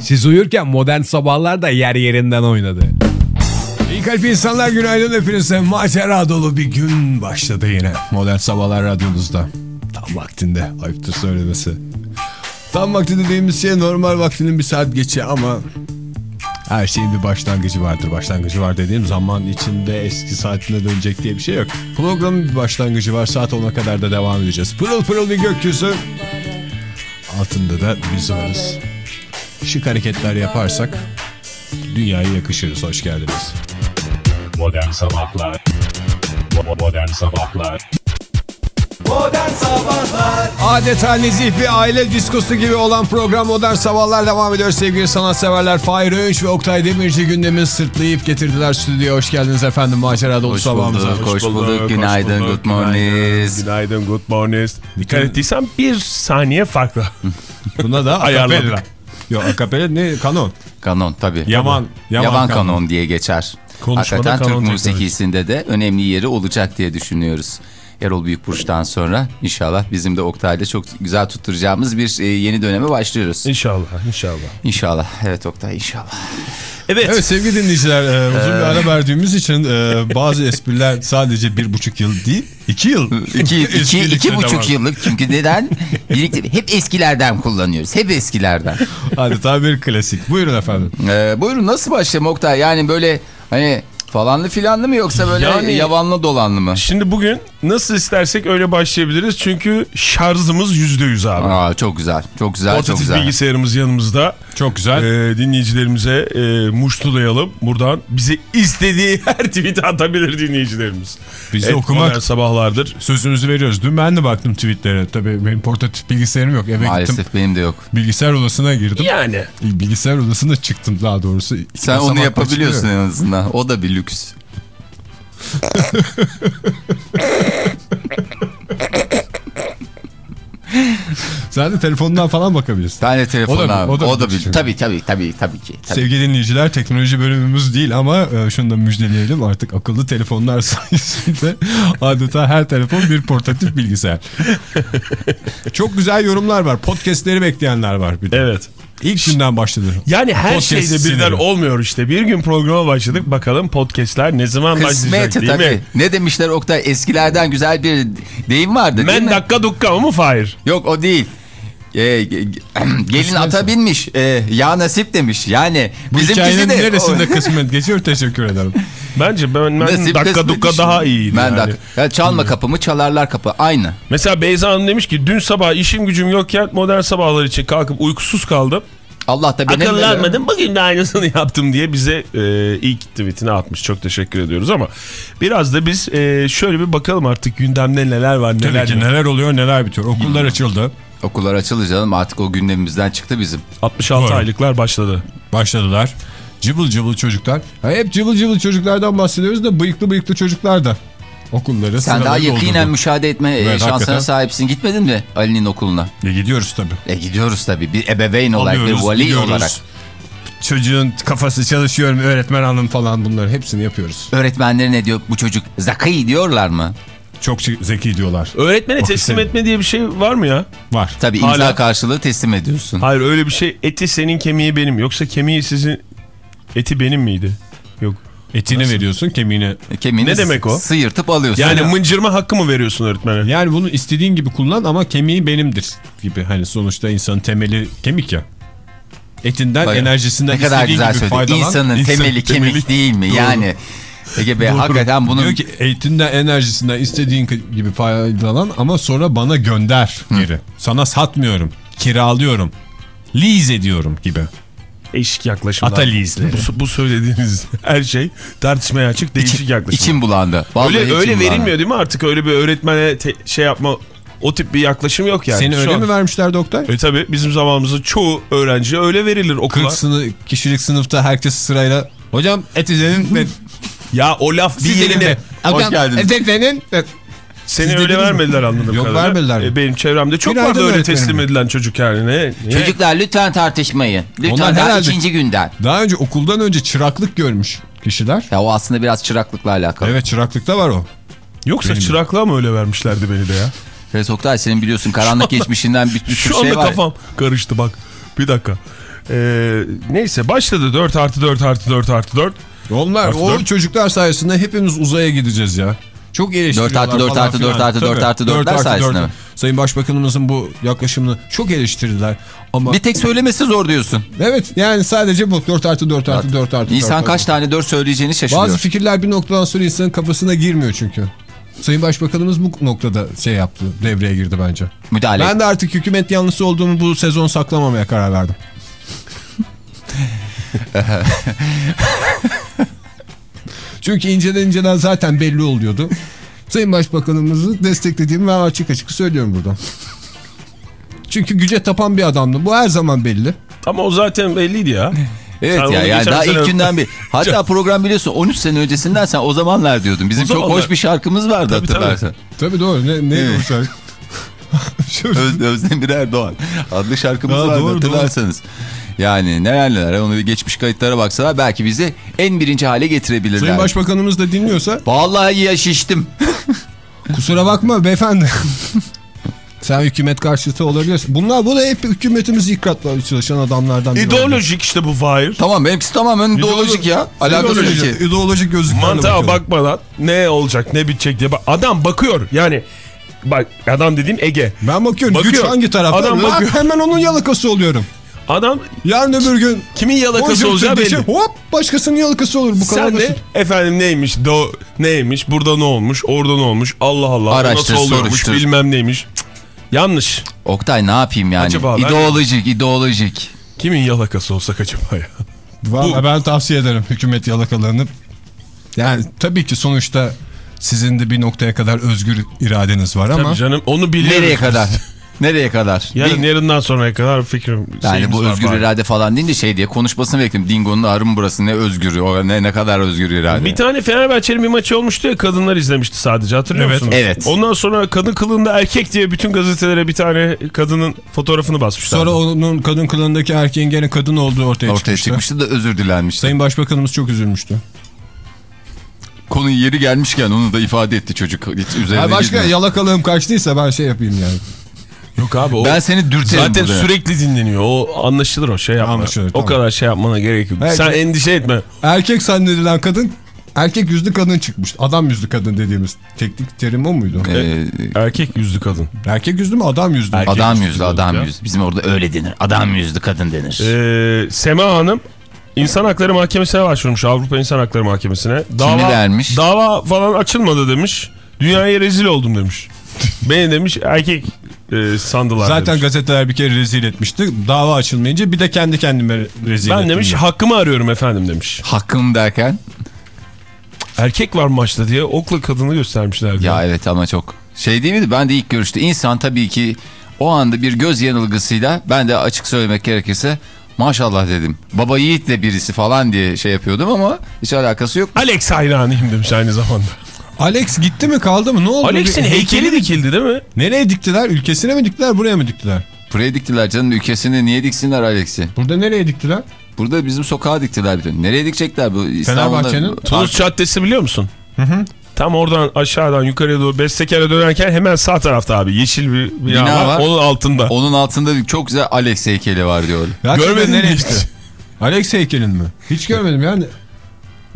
Siz uyurken modern sabahlar da yer yerinden oynadı. İyi kalp insanlar günaydın hepinize. Macera dolu bir gün başladı yine. Modern Sabahlar radyonuzda. Tam vaktinde ayıptır söylemesi. Tam vaktinde dediğimiz şey normal vaktinin bir saat geçi ama her şeyin bir başlangıcı vardır. Başlangıcı var dediğim zaman içinde eski saatine dönecek diye bir şey yok. Programın bir başlangıcı var. Saat 10'a kadar da devam edeceğiz. Pırıl pırıl bir gökyüzü. Altında da biz varız. Şık hareketler yaparsak dünyaya yakışırız. Hoş geldiniz. Modern Sabahlar Modern Sabahlar Adeta nezih bir aile diskosu gibi olan program Modern Sabahlar devam ediyor sevgili sanatseverler. Fahir Öğünç ve Oktay Demirci gündemi sırtlayıp getirdiler stüdyoya. Hoş geldiniz efendim macera dolu Hoş sabahımıza. bulduk, hoş bulduk. Günaydın, good morning. Günaydın, good morning. Dikkat ettiysen bir saniye farklı. Buna da Ayarladık. Yok akapella ne kanon. Kanon tabii. Yaman. Yavan, Yaman kanon. kanon. diye geçer. Konuşmada Hakikaten Türk musikisinde de önemli yeri olacak diye düşünüyoruz. Erol Büyükburç'tan sonra inşallah bizim de Oktay'da çok güzel tutturacağımız bir e, yeni döneme başlıyoruz. İnşallah, inşallah. İnşallah. Evet Oktay inşallah. Evet. Evet sevgili dinleyiciler e, uzun bir ara verdiğimiz için e, bazı espriler sadece bir buçuk yıl değil iki yıl. İki, iki, iki buçuk yıllık çünkü neden? Birlikte hep eskilerden kullanıyoruz. Hep eskilerden. Adeta bir klasik. Buyurun efendim. Ee, buyurun nasıl başlayalım Oktay? Yani böyle hani falanlı filanlı mı yoksa böyle Yani- yavanlı dolanlı mı? Şimdi bugün nasıl istersek öyle başlayabiliriz. Çünkü şarjımız yüzde yüz abi. Aa, çok güzel. Çok güzel. çok Portatif güzel. bilgisayarımız yanımızda. Çok güzel. Ee, dinleyicilerimize e, muştulayalım. Buradan bize istediği her tweet'i atabilir dinleyicilerimiz. Biz de Evet, okumak sabahlardır. sözümüzü veriyoruz. Dün ben de baktım tweetlere. Tabii benim portatif bilgisayarım yok. Eve gittim. Maalesef benim de yok. Bilgisayar odasına girdim. Yani. Bilgisayar odasına çıktım daha doğrusu. Sen onu yapabiliyorsun en azından. O da bir lüks. Sen de telefondan falan bakabilirsin. Ben de telefon O da- abi. o da O da, bir. Tabii tabii tabii tabii ki. Tabii. Sevgili dinleyiciler teknoloji bölümümüz değil ama e, şunu da müjdeleyelim artık akıllı telefonlar sayesinde adeta her telefon bir portatif bilgisayar. Çok güzel yorumlar var. Podcastleri bekleyenler var. Bir de. Evet. İlk günden başladı. Yani her Podcast şeyde birden siniri. olmuyor işte. Bir gün programa başladık. Bakalım podcastler ne zaman başlayacak Kısmet değil tabii. mi? Ne demişler Oktay? Eskilerden güzel bir deyim vardı değil Men mi? dakika dukka mı Fahir? Yok o değil. Ee, ge- gelin ata binmiş. Ee, ya nasip demiş. Yani Bu bizimkisi hikayenin de... neresinde kısmet geçiyor teşekkür ederim. Bence ben, Nasip dakika işi. daha iyiydi Ben yani. dak- Ya çalma kapımı çalarlar kapı. Aynı. Mesela Beyza Hanım demiş ki dün sabah işim gücüm yokken modern sabahlar için kalkıp uykusuz kaldım. Allah da benim... Akıllanmadım bugün de aynısını yaptım diye bize e, ilk tweetini atmış. Çok teşekkür ediyoruz ama biraz da biz e, şöyle bir bakalım artık gündemde neler var neler Tabii ki neler oluyor neler bitiyor. Okullar açıldı. Okullar açıldı canım artık o gündemimizden çıktı bizim. 66 Doğru. aylıklar başladı. Başladılar. Cıvıl cıvıl çocuklar. Ha, hep cıvıl cıvıl çocuklardan bahsediyoruz da bıyıklı bıyıklı çocuklar da okulları Sen daha yakinen doldurdu. müşahede etme e, Evet, şansına hakikaten. sahipsin. Gitmedin mi Ali'nin okuluna? E, gidiyoruz tabii. E gidiyoruz tabii. Bir ebeveyn olarak, Alıyoruz, bir vali gidiyoruz. olarak. Çocuğun kafası çalışıyor mu öğretmen hanım falan bunları hepsini yapıyoruz. Öğretmenleri ne diyor? Bu çocuk zaki diyorlar mı? Çok şi- zeki diyorlar. Öğretmene Ofise- teslim etme diye bir şey var mı ya? Var. Tabii imza Hala- karşılığı teslim ediyorsun. Hayır öyle bir şey. Eti senin kemiği benim. Yoksa kemiği sizin eti benim miydi? Yok. Etini veriyorsun kemiğini. Kemiğini Ne demek o? Sıyırtıp alıyorsun. Yani Yani mıncırma hakkı mı veriyorsun öğretmene? Yani bunu istediğin gibi kullan ama kemiği benimdir gibi. Hani sonuçta insanın temeli kemik ya. Etinden Bak, enerjisinden ne kadar istediğin güzel gibi söyledi. faydalan. İnsanın İnsan- temeli kemik değil mi? Doğru. Yani Ege Bey hakikaten bunun Diyor ki etinden enerjisinden istediğin gibi faydalan ama sonra bana gönder geri. Sana satmıyorum. Kiralıyorum. Lease ediyorum gibi. Değişik yaklaşımlar. Ata lease'leri. Bu, bu söylediğiniz her şey tartışmaya açık değişik yaklaşım. içim bulandı. Vallahi öyle öyle bulandı. verilmiyor değil mi artık öyle bir öğretmene te- şey yapma o tip bir yaklaşım yok yani. Seni Şu öyle an- mi vermişler doktor? E tabi bizim zamanımızda çoğu öğrenci öyle verilir okula. 40 sınıf, kişilik sınıfta herkes sırayla hocam eti senin ve Ya o laf bir yerine Hoş geldiniz. Ve seni Siz öyle vermediler anladığım Yok, kadarıyla. vermediler. E, benim çevremde çok Günaydın vardı öyle teslim edilen çocuk yani. Ne? ne? Çocuklar lütfen tartışmayın. Lütfen Onlar daha herhalde- ikinci günden. Daha önce okuldan önce çıraklık görmüş kişiler. Ya o aslında biraz çıraklıkla alakalı. Evet çıraklıkta var o. Yoksa Benim çıraklığa mı öyle vermişlerdi beni de ya? Evet Oktay senin biliyorsun karanlık geçmişinden bir, bir sürü Şu anda şey var. kafam karıştı bak. Bir dakika. Ee, neyse başladı 4 artı 4 artı 4 artı 4. Onlar Artı o çocuklar sayesinde hepimiz uzaya gideceğiz ya. Çok eleştiriyorlar Dört artı dört falan artı filan. dört artı dört Tabii. artı Dört dörtler artı sayesinde dört. mi? Sayın Başbakanımızın bu yaklaşımını çok eleştirdiler. Ama Bir tek söylemesi zor diyorsun. evet yani sadece bu 4 artı 4 artı 4 artı 4. İnsan kaç tane dört söyleyeceğini şaşırıyor. Bazı fikirler bir noktadan sonra insanın kafasına girmiyor çünkü. Sayın Başbakanımız bu noktada şey yaptı, devreye girdi bence. Müdahale. Ben de artık hükümet yanlısı olduğumu bu sezon saklamamaya karar verdim. Çünkü inceden inceden zaten belli oluyordu. Sayın Başbakanımızı desteklediğimi ben açık açık söylüyorum buradan. Çünkü güce tapan bir adamdı. Bu her zaman belli. Ama o zaten belliydi ya. Evet Sen ya yani daha sene- ilk günden bir. Hatta program biliyorsun 13 sene öncesinden sen o zamanlar diyordun. Bizim O çok zamanlar. hoş bir şarkımız vardı Tabii, tabii. hatırlarsan. Tabii doğru. Ne, ne Evet. o şarkı? Öz, Özdemir Erdoğan adlı şarkımız Ha, vardı doğru, hatırlarsanız. Yani neler neler onu bir geçmiş kayıtlara baksalar belki bizi en birinci hale getirebilirler. Sayın Başbakanımız da dinliyorsa Vallahi ya şiştim. kusura bakma beyefendi. Sen hükümet karşıtı olabilirsin. Bunlar bu da hep hükümetimizi yıpratmaya çalışan adamlardan biri. İdeolojik işte bu Fahir. tamam benimkisi tamamen ideolojik ya. Alakası yok İdeolojik, ki. ideolojik gözlüklerle Mantığa bakmadan ne olacak ne bitecek diye. bak- Adam bakıyor yani. Bak adam dediğim Ege. Ben bakıyorum Bakıyor. güç hangi tarafta? Adam Lan bakıyor. hemen onun yalakası oluyorum. Adam Yarın öbür gün kimin yalakası olacağı belli. şey, hop başkasının yalakası olur. Bu kadar Sen basit. de efendim neymiş do neymiş burada ne olmuş orada ne olmuş Allah Allah Araştır, nasıl oluyormuş soruştur. bilmem neymiş. Cık, Yanlış. Oktay ne yapayım yani? Acaba ben- ideolojik, ideolojik. Kimin yalakası olsak acaba ya? Vallahi ben tavsiye ederim hükümet yalakalarını. Yani tabii ki sonuçta sizin de bir noktaya kadar özgür iradeniz var ama Tabii canım onu biliyoruz. Nereye kadar? Nereye kadar? Yarın yarından sonraya kadar fikrim yani bu var özgür falan. irade falan deyince şey diye konuşmasını bekledim. Dingo'nun ağrı mı burası ne özgürü o ne ne kadar özgür irade. Bir tane Fenerbahçe'nin bir maçı olmuştu ya kadınlar izlemişti sadece hatırlıyor Evet. musunuz? Evet. Ondan sonra kadın kılığında erkek diye bütün gazetelere bir tane kadının fotoğrafını basmışlar. sonra onun kadın kılığındaki erkeğin gene kadın olduğu ortaya, Ortaya çıkmıştı. çıkmıştı da özür dilenmişti. Sayın Başbakanımız çok üzülmüştü. Konu yeri gelmişken onu da ifade etti çocuk. Hiç üzerine Ha başka gitmiyor. yalakalığım kaçtıysa ben şey yapayım yani. Yok abi o Ben seni dürterim zaten burada. sürekli dinleniyor. O anlaşılır o şey yapma. Anlaşılır, o tamam. kadar şey yapmana gerek yok. Belki- Sen endişe etme. Erkek zannedilen kadın erkek yüzlü kadın çıkmış. Adam yüzlü kadın dediğimiz teknik terim o muydu? Ee, Erkek yüzlü kadın. Erkek yüzlü mü adam yüzlü mü? Erkek adam yüzlü yüzlü, adam ya. yüzlü. Bizim orada öyle denir. Adam yüzlü kadın denir. Ee, Sema Hanım İnsan Hakları Mahkemesi'ne başvurmuş Avrupa İnsan Hakları Mahkemesi'ne. Dava, vermiş? Dava falan açılmadı demiş. Dünyaya rezil oldum demiş. Beni demiş erkek e, sandılar Zaten demiş. gazeteler bir kere rezil etmişti. Dava açılmayınca bir de kendi kendime rezil Ben ettim. demiş diyor. hakkımı arıyorum efendim demiş. Hakkım derken Erkek var maçta diye okla kadını göstermişlerdi. ya evet ama çok şey değil miydi? Ben de ilk görüşte insan tabii ki o anda bir göz yanılgısıyla ben de açık söylemek gerekirse maşallah dedim. Baba yiğit de birisi falan diye şey yapıyordum ama hiç alakası yok. Alex hayranıyım demiş aynı zamanda. Alex gitti mi kaldı mı ne oldu? Alex'in Bir heykeli dikildi değil mi? Nereye diktiler? Ülkesine mi diktiler buraya mı diktiler? Buraya diktiler canım ülkesini niye diksinler Alex'i? Burada nereye diktiler? Burada bizim sokağa diktiler bir de. Nereye dikecekler bu İstanbul'da? Fenerbahçe'nin Tunus Caddesi biliyor musun? Tam oradan aşağıdan yukarıya doğru Bestekere dönerken hemen sağ tarafta abi yeşil bir bina, Bina var. var. Onun altında. Onun altında bir çok güzel Alex heykeli var diyor. Görmedin mi dikti? Alex heykelin mi? Hiç görmedim yani.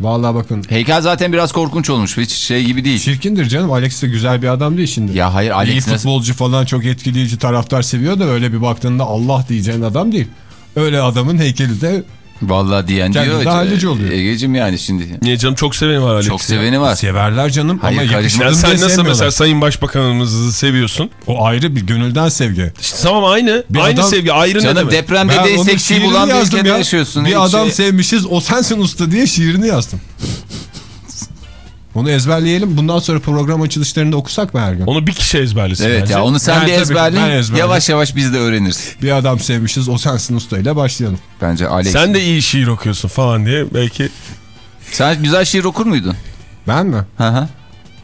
Vallahi bakın. Heykel zaten biraz korkunç olmuş. Hiç şey gibi değil. Çirkindir canım. Alex de güzel bir adam değil şimdi. Ya hayır İyi Alex nasıl... futbolcu falan çok etkileyici taraftar seviyor da öyle bir baktığında Allah diyeceğin adam değil. Öyle adamın heykeli de Vallahi diyen Kendi diyor. hallici oluyor. Egeciğim yani şimdi. Niye canım çok seveni var Alex'i. Çok seveni var. severler canım Hayır, ama kardeşim, Yani yakışmadığını sen nasıl mesela Sayın Başbakanımızı seviyorsun? O ayrı bir gönülden sevgi. İşte tamam aynı. Bir aynı adam- sevgi ayrı ne Canım demek? depremde de seksi bulan bir ülkede ya. yaşıyorsun. Bir Hiç adam şey- sevmişiz o sensin usta diye şiirini yazdım. Onu ezberleyelim. Bundan sonra program açılışlarında okusak mı her gün? Onu bir kişi ezberlesin Evet bence. ya onu sen bir tabii, ezberle. Yavaş yavaş biz de öğreniriz. Bir adam sevmişiz o sensin usta ile başlayalım. Bence Alex. Sen de iyi şiir okuyorsun falan diye belki. Sen güzel şiir okur muydun? Ben mi? Hı hı.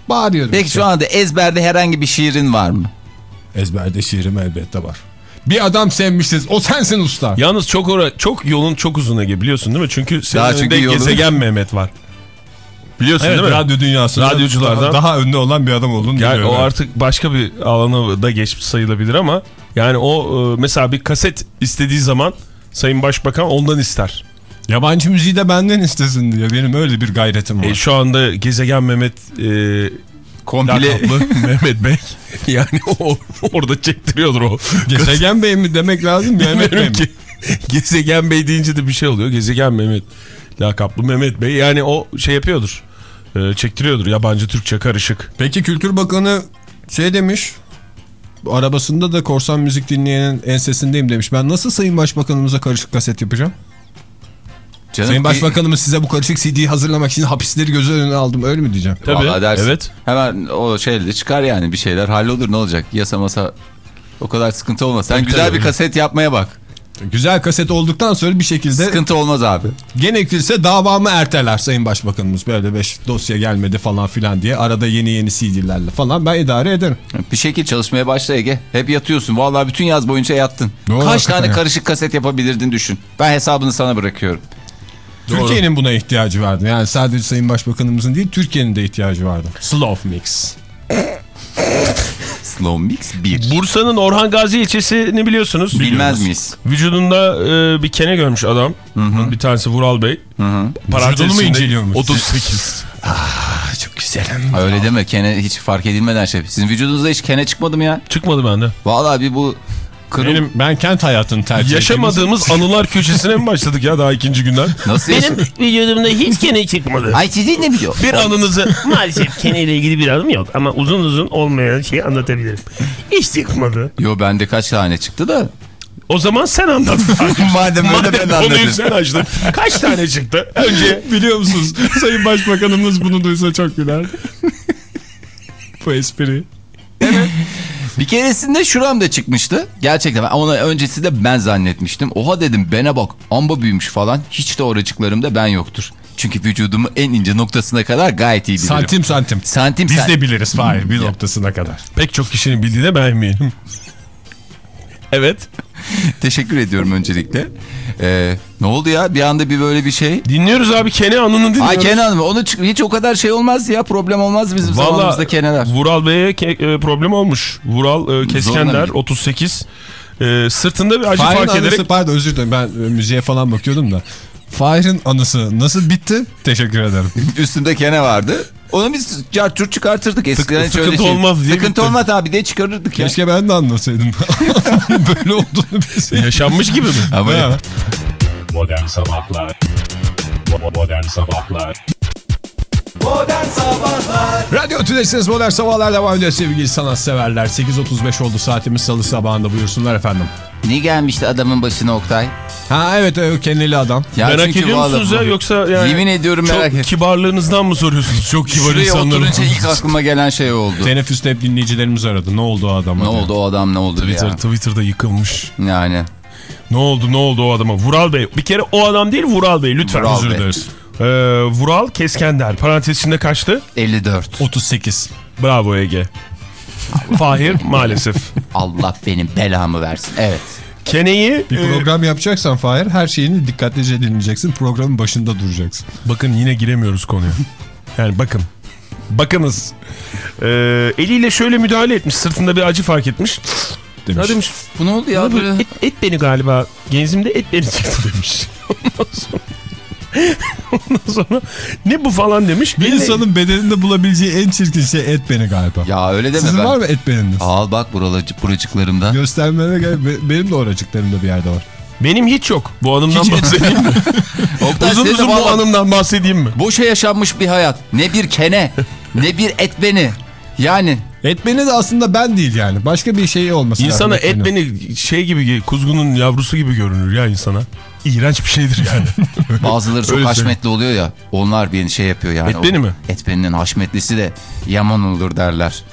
Bağırıyorum. Peki şu anda ezberde herhangi bir şiirin var mı? Ezberde şiirim elbette var. Bir adam sevmişiz o sensin usta. Yalnız çok ora çok yolun çok uzun Ege biliyorsun değil mi? Çünkü senin Daha önünde çünkü yolun- gezegen Mehmet var. Biliyorsun Evet değil mi? radyo dünyasında Radyoculardan- daha, daha önde olan bir adam olduğunu Yani biliyorum. o artık başka bir alana da geçmiş sayılabilir ama yani o e, mesela bir kaset istediği zaman Sayın Başbakan ondan ister. Yabancı müziği de benden istesin diye benim öyle bir gayretim var. E, şu anda Gezegen Mehmet e, Komple lakaplı Mehmet Bey. Yani o, orada çektiriyordur o. Gezegen Bey mi demek lazım Mehmet Bey mi? ki. Gezegen Bey deyince de bir şey oluyor. Gezegen Mehmet. Lakaplı Mehmet Bey. Yani o şey yapıyordur. E, çektiriyordur. Yabancı Türkçe karışık. Peki Kültür Bakanı şey demiş. Arabasında da korsan müzik dinleyenin ensesindeyim demiş. Ben nasıl Sayın Başbakanımıza karışık kaset yapacağım? Canım, Sayın Başbakanımız size bu karışık CD'yi hazırlamak için hapisleri göz önüne aldım öyle mi diyeceğim? Tabii. Vallahi dersin. Evet. Hemen o şeyle çıkar yani bir şeyler hallolur ne olacak? Yasa masa o kadar sıkıntı olmaz. Sen Tabii, güzel tabii. bir kaset yapmaya bak. Güzel kaset olduktan sonra bir şekilde Sıkıntı olmaz abi. gerekirse davamı erteler Sayın Başbakanımız. Böyle beş dosya gelmedi falan filan diye arada yeni yeni CD'lerle falan ben idare ederim. Bir şekil çalışmaya başla Ege. Hep yatıyorsun. Vallahi bütün yaz boyunca yattın. Doğru, Kaç tane ya. karışık kaset yapabilirdin düşün. Ben hesabını sana bırakıyorum. Türkiye'nin buna ihtiyacı vardı. Yani sadece Sayın Başbakanımızın değil Türkiye'nin de ihtiyacı vardı. Slow mix. Slow Mix 1. Bursa'nın Orhan Gazi ilçesini biliyorsunuz. Bilmez Biliyoruz. miyiz? Vücudunda e, bir kene görmüş adam. Bir tanesi Vural Bey. Vücudunu mu inceliyormuş? 38. Çok güzelim. Öyle deme kene hiç fark edilmeden şey. Sizin vücudunuzda hiç kene çıkmadı mı ya? Çıkmadı bende. Vallahi bir bu kırım Benim, ben kent hayatını tercih Yaşamadığımız anılar köşesine mi başladık ya daha ikinci günden? nasıl Benim vücudumda hiç kene çıkmadı. Ay sizin ne biliyor? Bir anınızı Maalesef keneyle ilgili bir adım yok ama uzun uzun olmayan şeyi anlatabilirim. Hiç çıkmadı. Yo bende kaç tane çıktı da. o zaman sen anlat. Madem öyle Madem ben konuyu anlatayım. sen açtın. Kaç tane çıktı? Önce Biliyor musunuz? Sayın Başbakanımız bunu duysa çok güler. Bu espri. Bir keresinde şuramda çıkmıştı. Gerçekten ben ona öncesinde ben zannetmiştim. Oha dedim bene bak amba büyümüş falan. Hiç de oracıklarımda ben yoktur. Çünkü vücudumu en ince noktasına kadar gayet iyi bilirim. Santim santim. Santim Biz sen- de biliriz Fahir bir noktasına kadar. pek çok kişinin bildiğine ben eminim. Evet. Teşekkür ediyorum öncelikle. Ee, ne oldu ya? Bir anda bir böyle bir şey. Dinliyoruz abi Kene anını dinliyoruz. Ay Kenan mı? Onu hiç o kadar şey olmaz ya. Problem olmaz bizim zamanımızda Valla Keneler. Vural Bey'e ke- e, problem olmuş. Vural e, Keskender Zorla 38. E, sırtında bir acı Fahir'in fark anısı ederek pardon özür dilerim ben e, müziğe falan bakıyordum da. Fahir'in anısı nasıl bitti? Teşekkür ederim. Üstünde Kene vardı. Onu biz cartçur çıkartırdık. Eskiden hiç sıkıntı öyle şey- olmaz diye Sıkıntı bitti. olmaz abi diye çıkarırdık ya. Keşke ben de anlasaydım. Böyle olduğunu bilseydim. yaşanmış gibi mi? Ama Ha. Modern Sabahlar Bo- Modern Sabahlar Radyo Tülesi'niz Modern Sabahlar devam ediyor sevgili sanatseverler. 8.35 oldu saatimiz salı sabahında buyursunlar efendim. ne gelmişti adamın başına Oktay? Ha evet o keneli adam. Ya merak ediyor musunuz ya yoksa yani Yemin ediyorum çok merak et. kibarlığınızdan mı soruyorsunuz? Çok kibar Şuraya insanların. oturunca ilk aklıma gelen şey oldu. Teneffüste hep dinleyicilerimiz aradı. Ne oldu o adama? Ne oldu o adam ne oldu Twitter, ya? Twitter'da yıkılmış. Yani. Ne oldu ne oldu o adama? Vural Bey. Bir kere o adam değil Vural Bey lütfen. Vural Özür dileriz. Ee, Vural Keskender. Parantez içinde kaçtı? 54. 38. Bravo Ege. Fahir maalesef. Allah benim belamı versin. Evet. Kene'yi Bir e, program yapacaksan Fahir her şeyini dikkatlice dinleyeceksin. Programın başında duracaksın. bakın yine giremiyoruz konuya. Yani bakın. Bakınız. Ee, eliyle şöyle müdahale etmiş. Sırtında bir acı fark etmiş. Demiş. Ya demiş. Bu ne oldu ya? "Abi, Böyle? et, et beni galiba. Genzimde et beni çıktı demiş. Ondan sonra, ne bu falan demiş. Bir Eline- insanın bedeninde bulabileceği en çirkin şey et beni galiba. Ya öyle deme Sizin ben. var mı et beniniz? Al bak buralacık, buracıklarımda. Göstermene gel. Be- Benim de oracıklarımda bir yerde var. Benim hiç yok. Bu anımdan Hiç- bahsedeyim mi? Oktay uzun uzun bu anımdan bahsedeyim mi? boşa yaşanmış bir hayat. Ne bir kene, ne bir et beni. Yani Et beni de aslında ben değil yani. Başka bir şey olması İnsana lazım. et beni şey gibi kuzgunun yavrusu gibi görünür ya insana. İğrenç bir şeydir yani. bazıları çok haşmetli oluyor ya. Onlar beni şey yapıyor yani. Et beni O- mi? Et beninin haşmetlisi de yaman olur derler.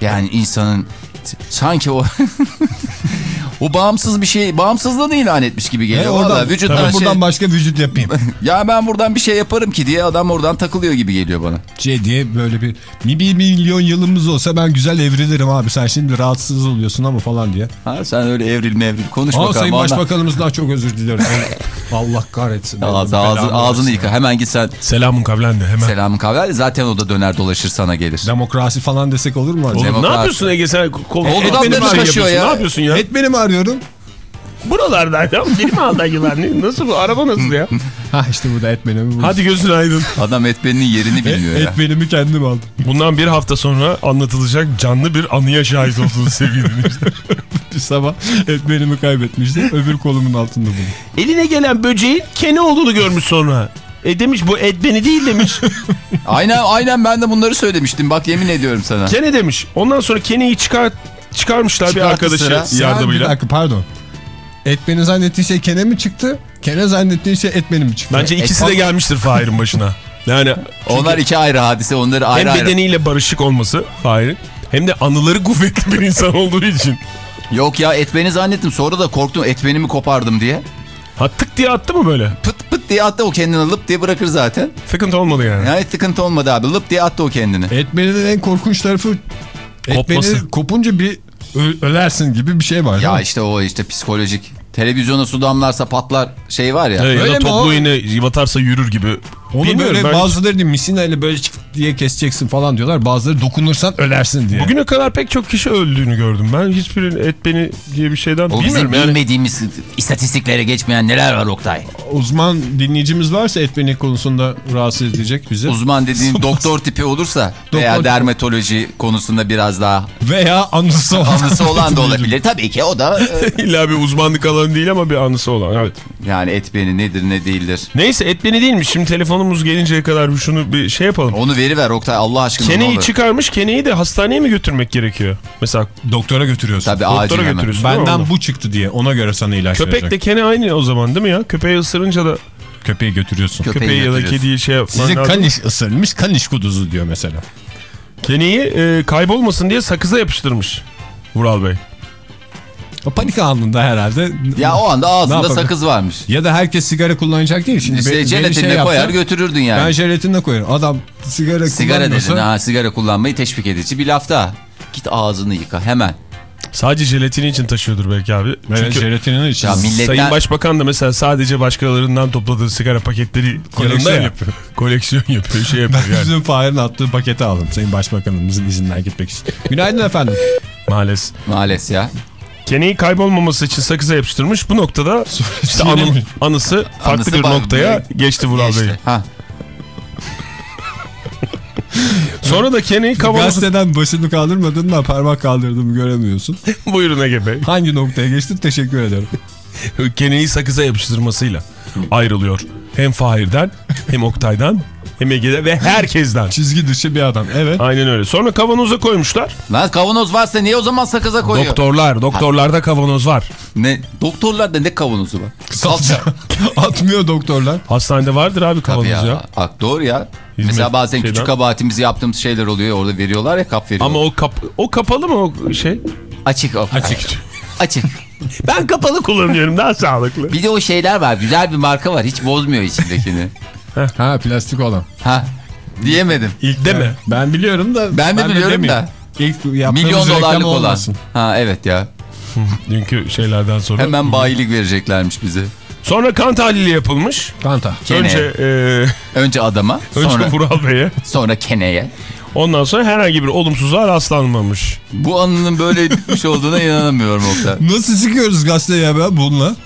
Yani insanın sanki o o bağımsız bir şey, bağımsızlığını ilan etmiş gibi E, geliyor. oradan, Vallahi vücuttan tabii şey, buradan başka vücut yapayım. ya ben buradan bir şey yaparım ki diye adam oradan takılıyor gibi geliyor bana. şey diye böyle bir bir, bir milyon yılımız olsa ben güzel evrilirim abi. Sen şimdi rahatsız oluyorsun ama falan diye. Ha sen öyle evril mevril konuş bakalım. Sayın Vallahi- Başbakanımızdan çok özür diliyorum. Allah kahretsin. Ağzı, ağzı, ağzını yıka. Hemen git sen Selamun kavlen de hemen. selamın kahve. Zaten o da döner dolaşır sana gelir. Demokrasi falan desek olur mu? Oğlum, ne yapıyorsun Ege sen? Kol, Oldu et da beni beni mi taşıyor yapıyorsun? ya. Ne yapıyorsun ya? Et beni mi arıyorum? Buralardaydı ama acaba? Ne- Nasıl bu? Araba nasıl ya? Ha işte bu da et benimi. bu. Hadi gözün aydın. Adam etbeninin yerini bilmiyor Et ya. benimi kendim aldım. Bundan bir hafta sonra anlatılacak canlı bir anıya şahit oldunuz sevgili dinleyiciler. Bir sabah et benimi kaybetmiştim. Öbür kolumun altında buldum. Eline gelen böceğin kene olduğunu görmüş sonra. E demiş bu et beni değil demiş. Aynen aynen ben de bunları söylemiştim. Bak yemin ediyorum sana. kene demiş. Ondan sonra keneyi çıkar çıkarmışlar bir Çıkarttı arkadaşı sıra. Bir yardımıyla. dakika pardon. Et beni zannettiğin şey kene mi çıktı? Kene zannettiğin şey et benim mi çıktı? Bence ikisi de gelmiştir Fahir'in başına. Yani Onlar iki ayrı hadise. Onları hem ayrı ayrı. bedeniyle barışık olması Fahir'in hem de anıları kuvvetli bir insan olduğu için. Yok ya etbeni zannettim. Sonra da korktum etbenimi kopardım diye. Ha tık diye attı mı böyle? Diye attı o kendini lıp diye bırakır zaten. Sıkıntı olmadı yani. Yani sıkıntı olmadı abi. Lıp diye attı o kendini. Et beninin en korkunç tarafı Kopması. beni kopunca bir ölersin gibi bir şey var. Ya işte o işte psikolojik. Televizyona su damlarsa patlar şey var ya. Evet, ya da toplu iğne batarsa yürür gibi. Onu Bilmiyorum, böyle ben- bazıları diyor misina ile böyle çık diye keseceksin falan diyorlar. Bazıları dokunursan ölersin diye. Bugüne kadar pek çok kişi öldüğünü gördüm. Ben hiçbir et beni diye bir şeyden O bizim bilmiyorum yani. bilmediğimiz istatistiklere geçmeyen neler var Oktay? Uzman dinleyicimiz varsa et beni konusunda rahatsız edecek bizi. Uzman dediğin doktor tipi olursa veya Doktor dermatoloji konusunda biraz daha Veya anısı olan. anısı olan da olabilir. Tabii ki o da e, İlla bir uzmanlık alanı değil ama bir anısı olan. Evet. yani et beni nedir ne değildir. Neyse et beni değilmiş. Şimdi telefonumuz gelinceye kadar şunu bir şey yapalım. Onu veriver Oktay Allah aşkına ne Keneyi çıkarmış. Keneyi de hastaneye mi götürmek gerekiyor? Mesela Doktora götürüyorsun. Tabii doktora götürüyorsun. Benden bu çıktı diye ona göre sana ilaç Köpek verecek. de kene aynı o zaman değil mi ya? Köpeği ısırınca da Köpeği götürüyorsun. Köpeği köpeği ya da kediyi şey yapman Sizi lazım. kaniş ısırmış kaniş kuduzu diyor mesela. Keneyi e, kaybolmasın diye sakıza yapıştırmış Vural Bey. O panik anında herhalde. Ya o anda ağzında sakız varmış. Ya da herkes sigara kullanacak değil. Şimdi İşte jelatinle şey koyar yapsa, götürürdün yani. Ben jelatinle koyarım. Adam sigara, Sigara kullanmıyorsa. dedin ha sigara kullanmayı teşvik edici bir laf daha. Git ağzını yıka hemen. Sadece jelatini için taşıyordur belki abi. Evet, Çünkü jelatinin için. Ya milletten Sayın Başbakan da mesela sadece başkalarından topladığı sigara paketleri Koleksiyon yapıyor. Koleksiyon yapıyor, şey yapıyor Ben yani. bizim Fahir'in attığı paketi aldım. Sayın Başbakanımızın izinden gitmek için. Günaydın efendim. Maalesef. maalesef ya. Keneyi kaybolmaması için sakıza yapıştırmış. Bu noktada işte anı, anısı farklı Anısı bir noktaya geçti Vural Bey. Ha. Sonra da keneyi kavanoz... Gazeteden başını kaldırmadın da parmak kaldırdığımı göremiyorsun. Buyurun Ege Bey. Hangi noktaya geçtin teşekkür ederim. Keneyi sakıza yapıştırmasıyla ayrılıyor. Hem Fahir'den hem Oktay'dan hem Ege'de ve herkesten. Çizgi dışı bir adam. Evet. Aynen öyle. Sonra kavanoza koymuşlar. Lan kavanoz varsa niye o zaman sakıza koyuyor? Doktorlar, doktorlarda kavanoz var. Ne? Doktorlarda ne kavanozu var? Salça. Atmıyor doktorlar. Hastanede vardır abi kavanoz Tabii ya. ya. Doğru ya. Hizmet Mesela bazen şeyden. küçük kabahatimizi yaptığımız şeyler oluyor. Orada veriyorlar ya kap veriyorlar. Ama o kap o kapalı mı o şey? açık o. Açık. Açık. Ben kapalı kullanıyorum daha sağlıklı. Bir de o şeyler var. Güzel bir marka var. Hiç bozmuyor içindekini. Ha plastik olan. ha. Diyemedim. İlk deme. Ben biliyorum da. Ben de biliyorum demeyeyim. da. İlk Milyon dolarlık olan. olmasın. Ha evet ya. Dünkü şeylerden sonra. Hemen bayilik vereceklermiş bize. Sonra kan tahlili yapılmış. Kanta. Kene. Önce e, Önce adama, önce sonra Vural Bey'e. sonra Kene'ye. Ondan sonra herhangi bir olumsuzluğa rastlanmamış. Bu anının böyle bitmiş olduğuna inanamıyorum Oktay. Nasıl çıkıyoruz gazeteye ya ben bununla?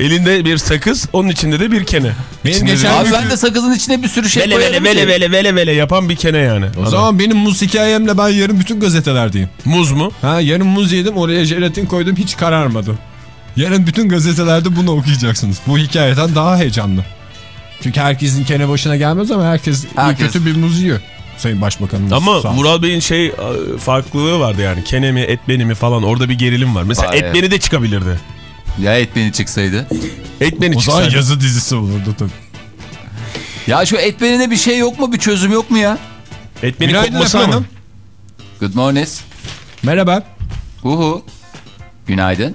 Elinde bir sakız, onun içinde de bir kene. Benim İçinde geçen Abi ben de sakızın içine bir sürü şey vele koyarım vele vele ki. vele vele vele yapan bir kene yani. O zaman benim muz hikayemle ben yarın bütün gazetelerdeyim. Muz mu? Ha yarın muz yedim oraya jelatin koydum hiç kararmadı. Yarın bütün gazetelerde bunu okuyacaksınız. Bu hikayeden daha heyecanlı. Çünkü herkesin kene başına gelmez ama herkes, iyi Herkes. kötü bir muz yiyor. Sayın Başbakanımız. Ama sağ. Vural Bey'in şey e, farklılığı vardı yani. Kene mi et beni mi falan orada bir gerilim var. Mesela Var, et evet. beni de çıkabilirdi. Ya et beni çıksaydı. Et beni o zaman çıksaydı. yazı dizisi olurdu tabii. Ya şu et benine bir şey yok mu? Bir çözüm yok mu ya? Et beni Günaydın kopmasına mı? Good morning. Merhaba. Uhu. Günaydın.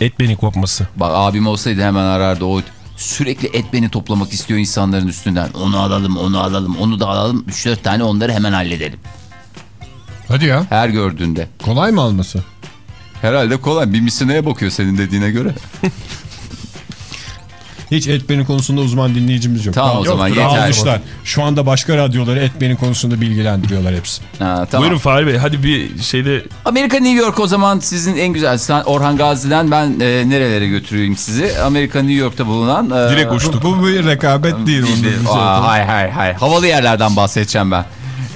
Et beni kopması. Bak abim olsaydı hemen arardı o sürekli et beni toplamak istiyor insanların üstünden. Onu alalım, onu alalım, onu da alalım. 3-4 tane onları hemen halledelim. Hadi ya. Her gördüğünde. Kolay mı alması? Herhalde kolay. Bir misineye bakıyor senin dediğine göre. Hiç etbeni konusunda uzman dinleyicimiz yok. Tamam o zaman Yoktur, yeter. almışlar. Şu anda başka radyoları etbeni konusunda bilgilendiriyorlar hepsi. Ha, tamam. Buyurun Fahri Bey hadi bir şeyde Amerika New York o zaman sizin en güzel. Sen Orhan Gazi'den ben e, nerelere götüreyim sizi? Amerika New York'ta bulunan... E, direkt uçtuk. Bu bir rekabet değil. Bir- onu bir- bize Aa, hayır hayır hayır. Havalı yerlerden bahsedeceğim ben.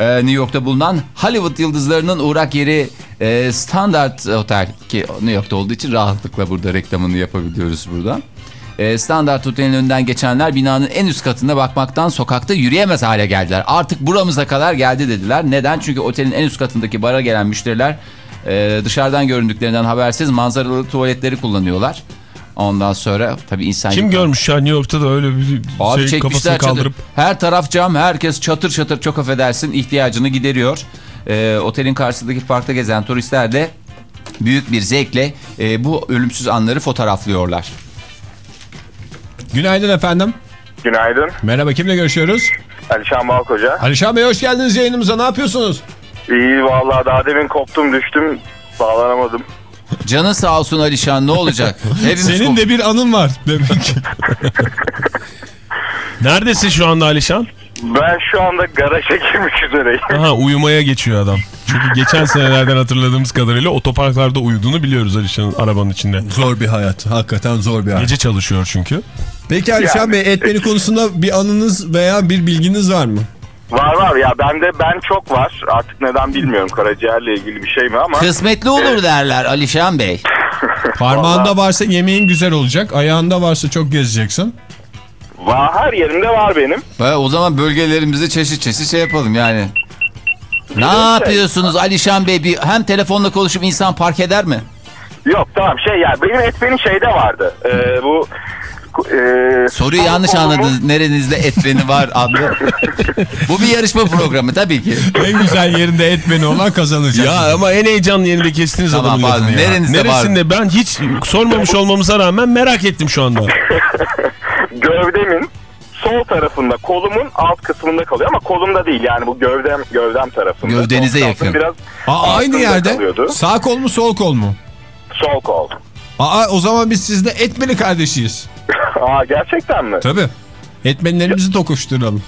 Ee, New York'ta bulunan Hollywood yıldızlarının uğrak yeri e, Standard Otel ki New York'ta olduğu için rahatlıkla burada reklamını yapabiliyoruz buradan. E, Standard Otel'in önünden geçenler binanın en üst katında bakmaktan sokakta yürüyemez hale geldiler. Artık buramıza kadar geldi dediler. Neden? Çünkü otelin en üst katındaki bara gelen müşteriler e, dışarıdan göründüklerinden habersiz manzaralı tuvaletleri kullanıyorlar. Ondan sonra tabii insan... Kim görmüş ya New York'ta da öyle bir Abi şey kafasını kaldırıp. Her taraf cam, herkes çatır çatır çok affedersin ihtiyacını gideriyor. Ee, otelin karşısındaki parkta gezen turistler de büyük bir zevkle e, bu ölümsüz anları fotoğraflıyorlar. Günaydın efendim. Günaydın. Merhaba kimle görüşüyoruz? Alişan Balkoca. Alişan Bey hoş geldiniz yayınımıza. Ne yapıyorsunuz? İyi vallahi daha demin koptum düştüm. Bağlanamadım. Canın sağ olsun Alişan ne olacak? Hepimiz Senin de bir anın var demek ki. Neredesin şu anda Alişan? Ben şu anda garaja girmiş üzereyim. Aha uyumaya geçiyor adam. Çünkü geçen senelerden hatırladığımız kadarıyla otoparklarda uyuduğunu biliyoruz Alişan'ın arabanın içinde. Zor bir hayat. Hakikaten zor bir hayat. Gece çalışıyor çünkü. Peki Alişan Bey etbeni konusunda bir anınız veya bir bilginiz var mı? Var var ya bende ben çok var. Artık neden bilmiyorum karaciğerle ilgili bir şey mi ama. Kısmetli olur derler Alişan Bey. Parmağında varsa yemeğin güzel olacak. Ayağında varsa çok gezeceksin. Var her yerimde var benim. Ve o zaman bölgelerimizi çeşit çeşit şey yapalım yani. Ne şey- yapıyorsunuz Alişan Bey? Bir, hem telefonla konuşup insan park eder mi? Yok tamam şey ya benim et benim şeyde vardı. Ee, bu e, Soruyu yanlış kolumun- anladınız. Nerenizde et beni var adlı. Bu bir yarışma programı tabii ki. En güzel yerinde etbeni olan kazanacak. Ya ama en heyecanlı yerinde kestiniz Tamam, adamın lafını ya. Nerenizde var? Neresinde ben hiç sormamış olmamıza rağmen merak ettim şu anda. gövdemin sol tarafında kolumun alt kısmında kalıyor ama kolumda değil yani bu gövdem gövdem tarafında. Gövdenize Sol yakın. Biraz Aa, aynı yerde. kalıyordu. Sağ kol mu sol kol mu? Sol kol. Aa o zaman biz sizde etmeli kardeşiyiz. Aa gerçekten mi? Tabii. Etmenlerimizi tokuşturalım.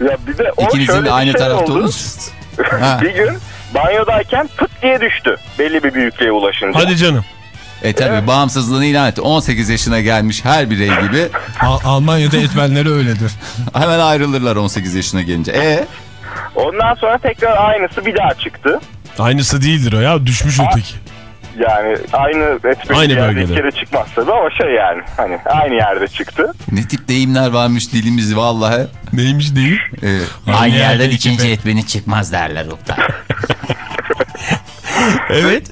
Ya bir de o İkinizin şöyle de aynı şey tarafta oldu. olursunuz. Bir gün banyodayken pıt diye düştü. Belli bir büyüklüğe ulaşınca. Hadi canım. E tabi bağımsızlığını ilan etti. 18 yaşına gelmiş her birey gibi Al- Almanya'da etmenleri öyledir. hemen ayrılırlar 18 yaşına gelince. E Ondan sonra tekrar aynısı bir daha çıktı. Aynısı değildir o ya düşmüş öteki. Yani aynı etmeli Aynı yerde bölgede. kere çıkmaz tabii ama şey yani hani aynı yerde çıktı. ne tip deyimler varmış dilimiz vallahi. Neymiş değil? E, Aynı yerden ikinci etmeni çıkmaz derler Oktay. Evet.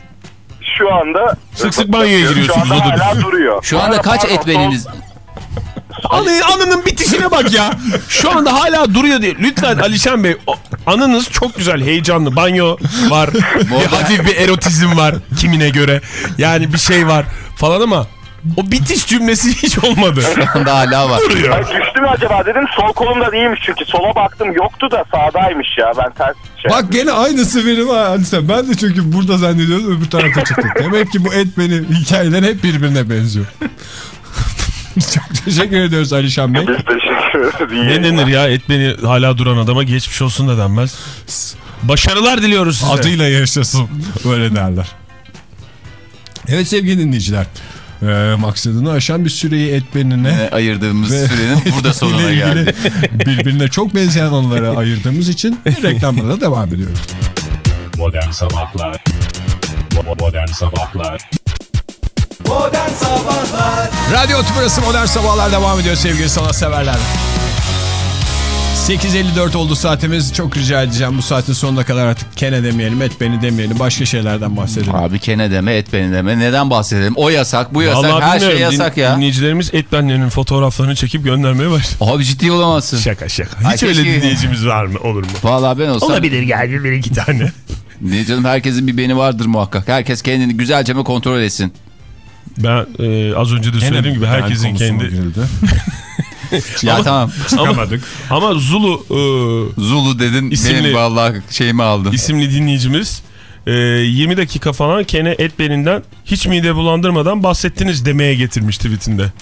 Şu anda Sık sık banyoya giriyorsunuz, Şu o da anda hala duruyor. Şu anda kaç etmeniniz? Anı, anının bitişine bak ya. Şu anda hala duruyor diye. Lütfen Alişan Bey o- anınız çok güzel heyecanlı. Banyo var. bir hafif bir erotizm var kimine göre. Yani bir şey var falan ama o bitiş cümlesi hiç olmadı. Şu anda hala var. Ay düştü mü acaba dedim sol kolumda değilmiş çünkü sola baktım yoktu da sağdaymış ya ben ters şey. Bak gene aynısı benim ha Alişan. Ben de çünkü burada zannediyorum öbür tarafta çıktı. Demek ki bu etmeni hikayeler hep birbirine benziyor. Çok teşekkür ediyoruz Alişan Bey. Biz teşekkür ederiz. Ne denir ya et beni hala duran adama geçmiş olsun da denmez. Başarılar diliyoruz size. Adıyla yaşasın. Öyle derler. Evet sevgili dinleyiciler. Ee, maksadını aşan bir süreyi etmenine E, ayırdığımız Ve- sürenin burada sonuna geldi. birbirine çok benzeyen anılara ayırdığımız için reklamlara devam ediyoruz. Modern Sabahlar Bo- Modern Sabahlar Radyo Tübrası Modern Sabahlar devam ediyor sevgili sanatseverler. 8.54 oldu saatimiz. Çok rica edeceğim bu saatin sonuna kadar artık kene demeyelim, et beni demeyelim. Başka şeylerden bahsedelim. Abi kene deme et beni deme. Neden bahsedelim? O yasak bu yasak Vallahi her şey. Din- yasak ya. Dinleyicilerimiz etbenlerinin fotoğraflarını çekip göndermeye başladı. Abi ciddi olamazsın. Şaka şaka. Hiç Ay, öyle keşke- dinleyicimiz var mı? Olur mu? Vallahi ben olsam. Olabilir geldi bir iki tane. Ne canım herkesin bir beni vardır muhakkak. Herkes kendini güzelce mi kontrol etsin. Ben e, az önce de söylediğim gibi herkesin kendi... Ya tamam. Çıkamadık. Ama Zulu e, Zulu dedin. İsimli- Benim vallahi şeyimi aldın. isimli dinleyicimiz e, 20 dakika falan Kene Etbeli'nden hiç mide bulandırmadan bahsettiniz demeye getirmiş tweetinde.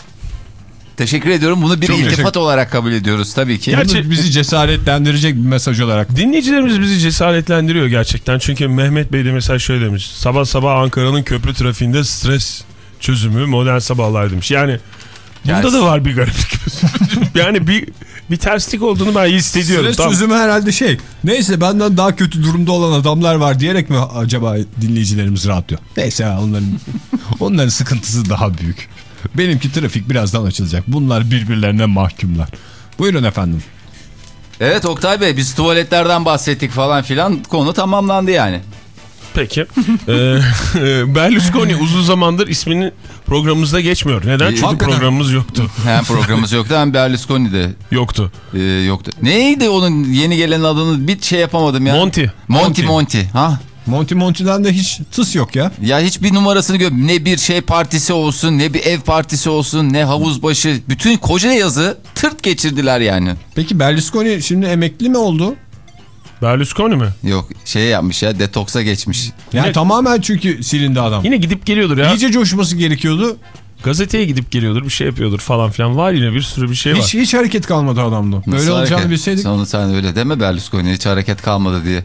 Teşekkür ediyorum. Bunu bir Çok iltifat olarak kabul ediyoruz tabii ki. Gerçi- bizi cesaretlendirecek bir mesaj olarak. Dinleyicilerimiz bizi cesaretlendiriyor gerçekten. Çünkü Mehmet Bey de mesela şöyle demiş. Sabah sabah Ankara'nın köprü trafiğinde stres çözümü modern sabahlar demiş. Yani bunda Yani- da var bir gariplik. yani bir bir terslik olduğunu ben hissediyorum. Tamam. çözümü herhalde şey. Neyse benden daha kötü durumda olan adamlar var diyerek mi acaba dinleyicilerimiz rahatlıyor? Neyse onların onların sıkıntısı daha büyük. Benimki trafik birazdan açılacak. Bunlar birbirlerine mahkumlar. Buyurun efendim. Evet Oktay Bey biz tuvaletlerden bahsettik falan filan. Konu tamamlandı yani. Peki. Ee, Berlusconi uzun zamandır ismini programımızda geçmiyor. Neden? Çünkü Hakikaten. programımız yoktu. Hem programımız yoktu hem Berlusconi de Yoktu. e, yoktu. Neydi onun yeni gelen adını bir şey yapamadım ya. Monty. Monty Monty. Ha? Monty Monty'den de hiç tıs yok ya. Ya hiçbir numarasını gör. Ne bir şey partisi olsun, ne bir ev partisi olsun, ne havuz başı. Bütün koca yazı tırt geçirdiler yani. Peki Berlusconi şimdi emekli mi oldu? Berlusconi mi? Yok şey yapmış ya detoksa geçmiş. Yani Yine- tamamen çünkü silindi adam. Yine gidip geliyordur ya. İyice coşması gerekiyordu. Gazeteye gidip geliyordur bir şey yapıyordur falan filan. Var yine bir sürü bir şey var. Hiç hiç hareket kalmadı adamda. Böyle Nasıl olacağını hareket? bilseydik. Sonra sen öyle deme Berlusconi hiç hareket kalmadı diye.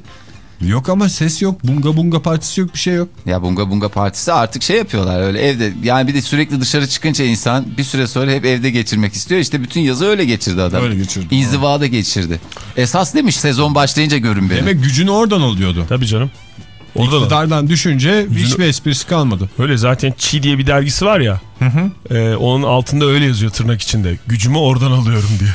Yok ama ses yok. Bunga bunga partisi yok bir şey yok. Ya Bunga Bunga Partisi artık şey yapıyorlar öyle evde. Yani bir de sürekli dışarı çıkınca insan bir süre sonra hep evde geçirmek istiyor. İşte bütün yazı öyle geçirdi adam. Öyle geçirdi. İnzivada geçirdi. Esas demiş sezon başlayınca görün beni. Demek gücünü oradan alıyordu. Tabii canım. Orada da. İktidardan düşünce hiçbir esprisi kalmadı. Öyle zaten Çi diye bir dergisi var ya. e, onun altında öyle yazıyor tırnak içinde. Gücümü oradan alıyorum diye.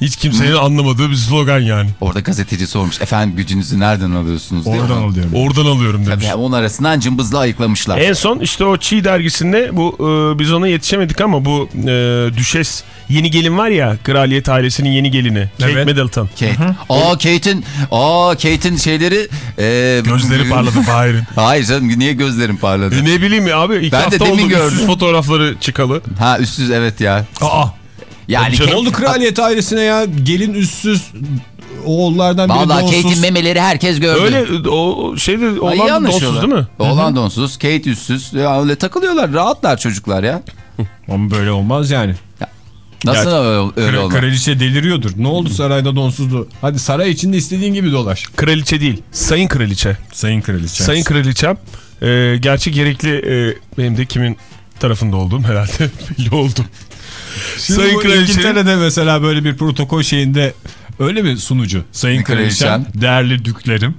Hiç kimsenin anlamadığı bir slogan yani. Orada gazeteci sormuş efendim gücünüzü nereden alıyorsunuz diye. Oradan alıyorum. Oradan alıyorum demiş. Tabii onun arasından cımbızla ayıklamışlar. En son işte o Çi dergisinde bu e, biz ona yetişemedik ama bu e, Düşes yeni gelin var ya kraliyet ailesinin yeni gelini. Kate Evet. Middleton. Kate. Aa Kate'in aa Kate'in şeyleri e, Gözleri parladı Fahir'in. Hayır canım niye gözlerim parladı? E ne bileyim ya abi iki Ben de hafta demin oldu gördüm. üstsüz fotoğrafları çıkalı. Ha üstsüz evet ya. Aa Yani Ne oldu kraliyet ailesine ya? Gelin üstsüz oğullardan biri Vallahi donsuz. Kate'in memeleri herkes gördü. öyle o şeyde olan donsuz değil mi? Oğlan donsuz, Kate üstsüz. Ya öyle takılıyorlar. Rahatlar çocuklar ya. Ama böyle olmaz yani. Nasıl Gerçi- öyle, öyle olmaz? kraliçe deliriyordur. Ne oldu sarayda donsuzdu? Hadi saray içinde istediğin gibi dolaş. Kraliçe değil. Sayın kraliçe. Sayın kraliçe. Sayın kraliçem. E, gerçi gerekli e, benim de kimin tarafında olduğum herhalde belli oldu. Şimdi Sayın kraliçe. İngiltere'de mesela böyle bir protokol şeyinde öyle mi sunucu? Sayın Kraliçem. değerli düklerim,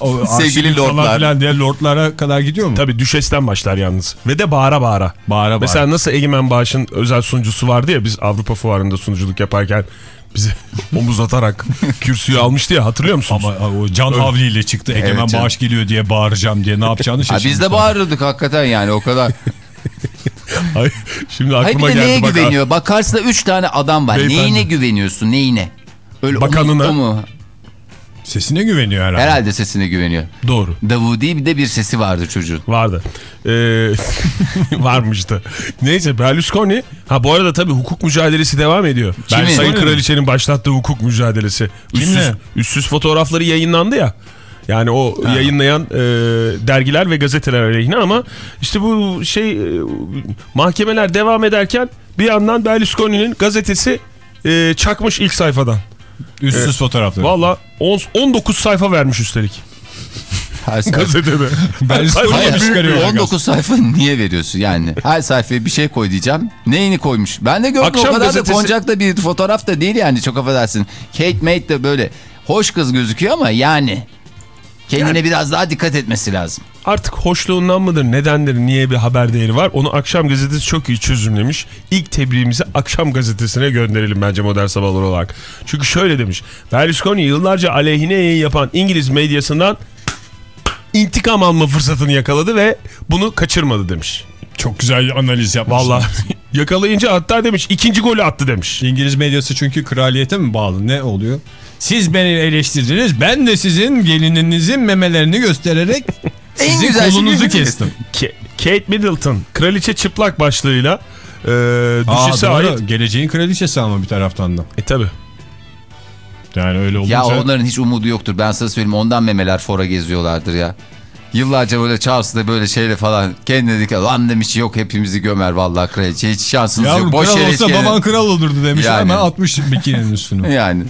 o Sevgili falan lordlar. filan diye lordlara kadar gidiyor mu? Tabii düşesten başlar yalnız. Ve de bağıra bağıra. Bağıra bağıra. Mesela nasıl Egemen Bağış'ın özel sunucusu vardı ya biz Avrupa Fuarı'nda sunuculuk yaparken bize omuz atarak kürsüyü almıştı ya hatırlıyor musunuz? Ama o can havliyle çıktı. Egemen Evet bağış geliyor diye bağıracağım diye ne yapacağını Ha, şaşırdım. biz de bağırırdık hakikaten yani o kadar. Ay, şimdi Hayır bir aklıma de neye bak. güveniyor? Bak karşısında 3 tane adam var. Beyefendi. Neyine güveniyorsun neyine? Öyle Bakanına. O mu? Sesine güveniyor herhalde. Herhalde sesine güveniyor. Doğru. Davudi bir de bir sesi vardı çocuğun. Vardı. Ee, varmıştı. Neyse Berlusconi. Ha bu arada tabii hukuk mücadelesi devam ediyor. Ben Kimin? Sayın Öyle mi? Kraliçenin başlattığı hukuk mücadelesi. Üstsüz, Kimle? üstsüz fotoğrafları yayınlandı ya. Yani o yayınlayan e, dergiler ve gazeteler aleyhine ama işte bu şey e, mahkemeler devam ederken bir yandan Berlusconi'nin gazetesi e, çakmış ilk sayfadan. Üstsüz fotoğrafları. Valla 10 19 sayfa vermiş üstelik Her sayfa. gazetede. Berlusconi Hayır, Hayır, çıkarıyorlar. 19 sayfa niye veriyorsun yani? Her sayfaya bir şey koy diyeceğim. Neyini koymuş? Ben de gördüm Akşam o kadar gazetesi- da konacak da bir fotoğraf da değil yani çok affedersin. Kate Mate de böyle hoş kız gözüküyor ama yani kendine biraz daha dikkat etmesi lazım. Artık hoşluğundan mıdır, nedendir, niye bir haber değeri var? Onu Akşam Gazetesi çok iyi çözümlemiş. İlk tebriğimizi Akşam Gazetesi'ne gönderelim bence modern sabahlar olarak. Çünkü şöyle demiş. Berlusconi yıllarca aleyhine yayın yapan İngiliz medyasından intikam alma fırsatını yakaladı ve bunu kaçırmadı demiş. Çok güzel analiz yapmışlar. Vallahi yakalayınca hatta demiş ikinci golü attı demiş. İngiliz medyası çünkü kraliyete mi bağlı? Ne oluyor? Siz beni eleştirdiniz. Ben de sizin gelininizin memelerini göstererek sizin güzel kolunuzu şey- kestim. Ke- Kate Middleton kraliçe çıplak başlığıyla e, Aa, düşese doğru. ait. Geleceğin kraliçesi ama bir taraftan da. E tabi. Yani öyle olunca. Ya onların hiç umudu yoktur. Ben sana söyleyeyim ondan memeler fora geziyorlardır ya. Yıllarca böyle Charles'da böyle şeyle falan kendine dedi ki lan demiş yok hepimizi gömer vallahi kraliçe hiç şansınız Yavrum yok. Boş kral olsa baban kral olurdu demiş. Yani. Hemen atmış bikininin üstüne. Yani.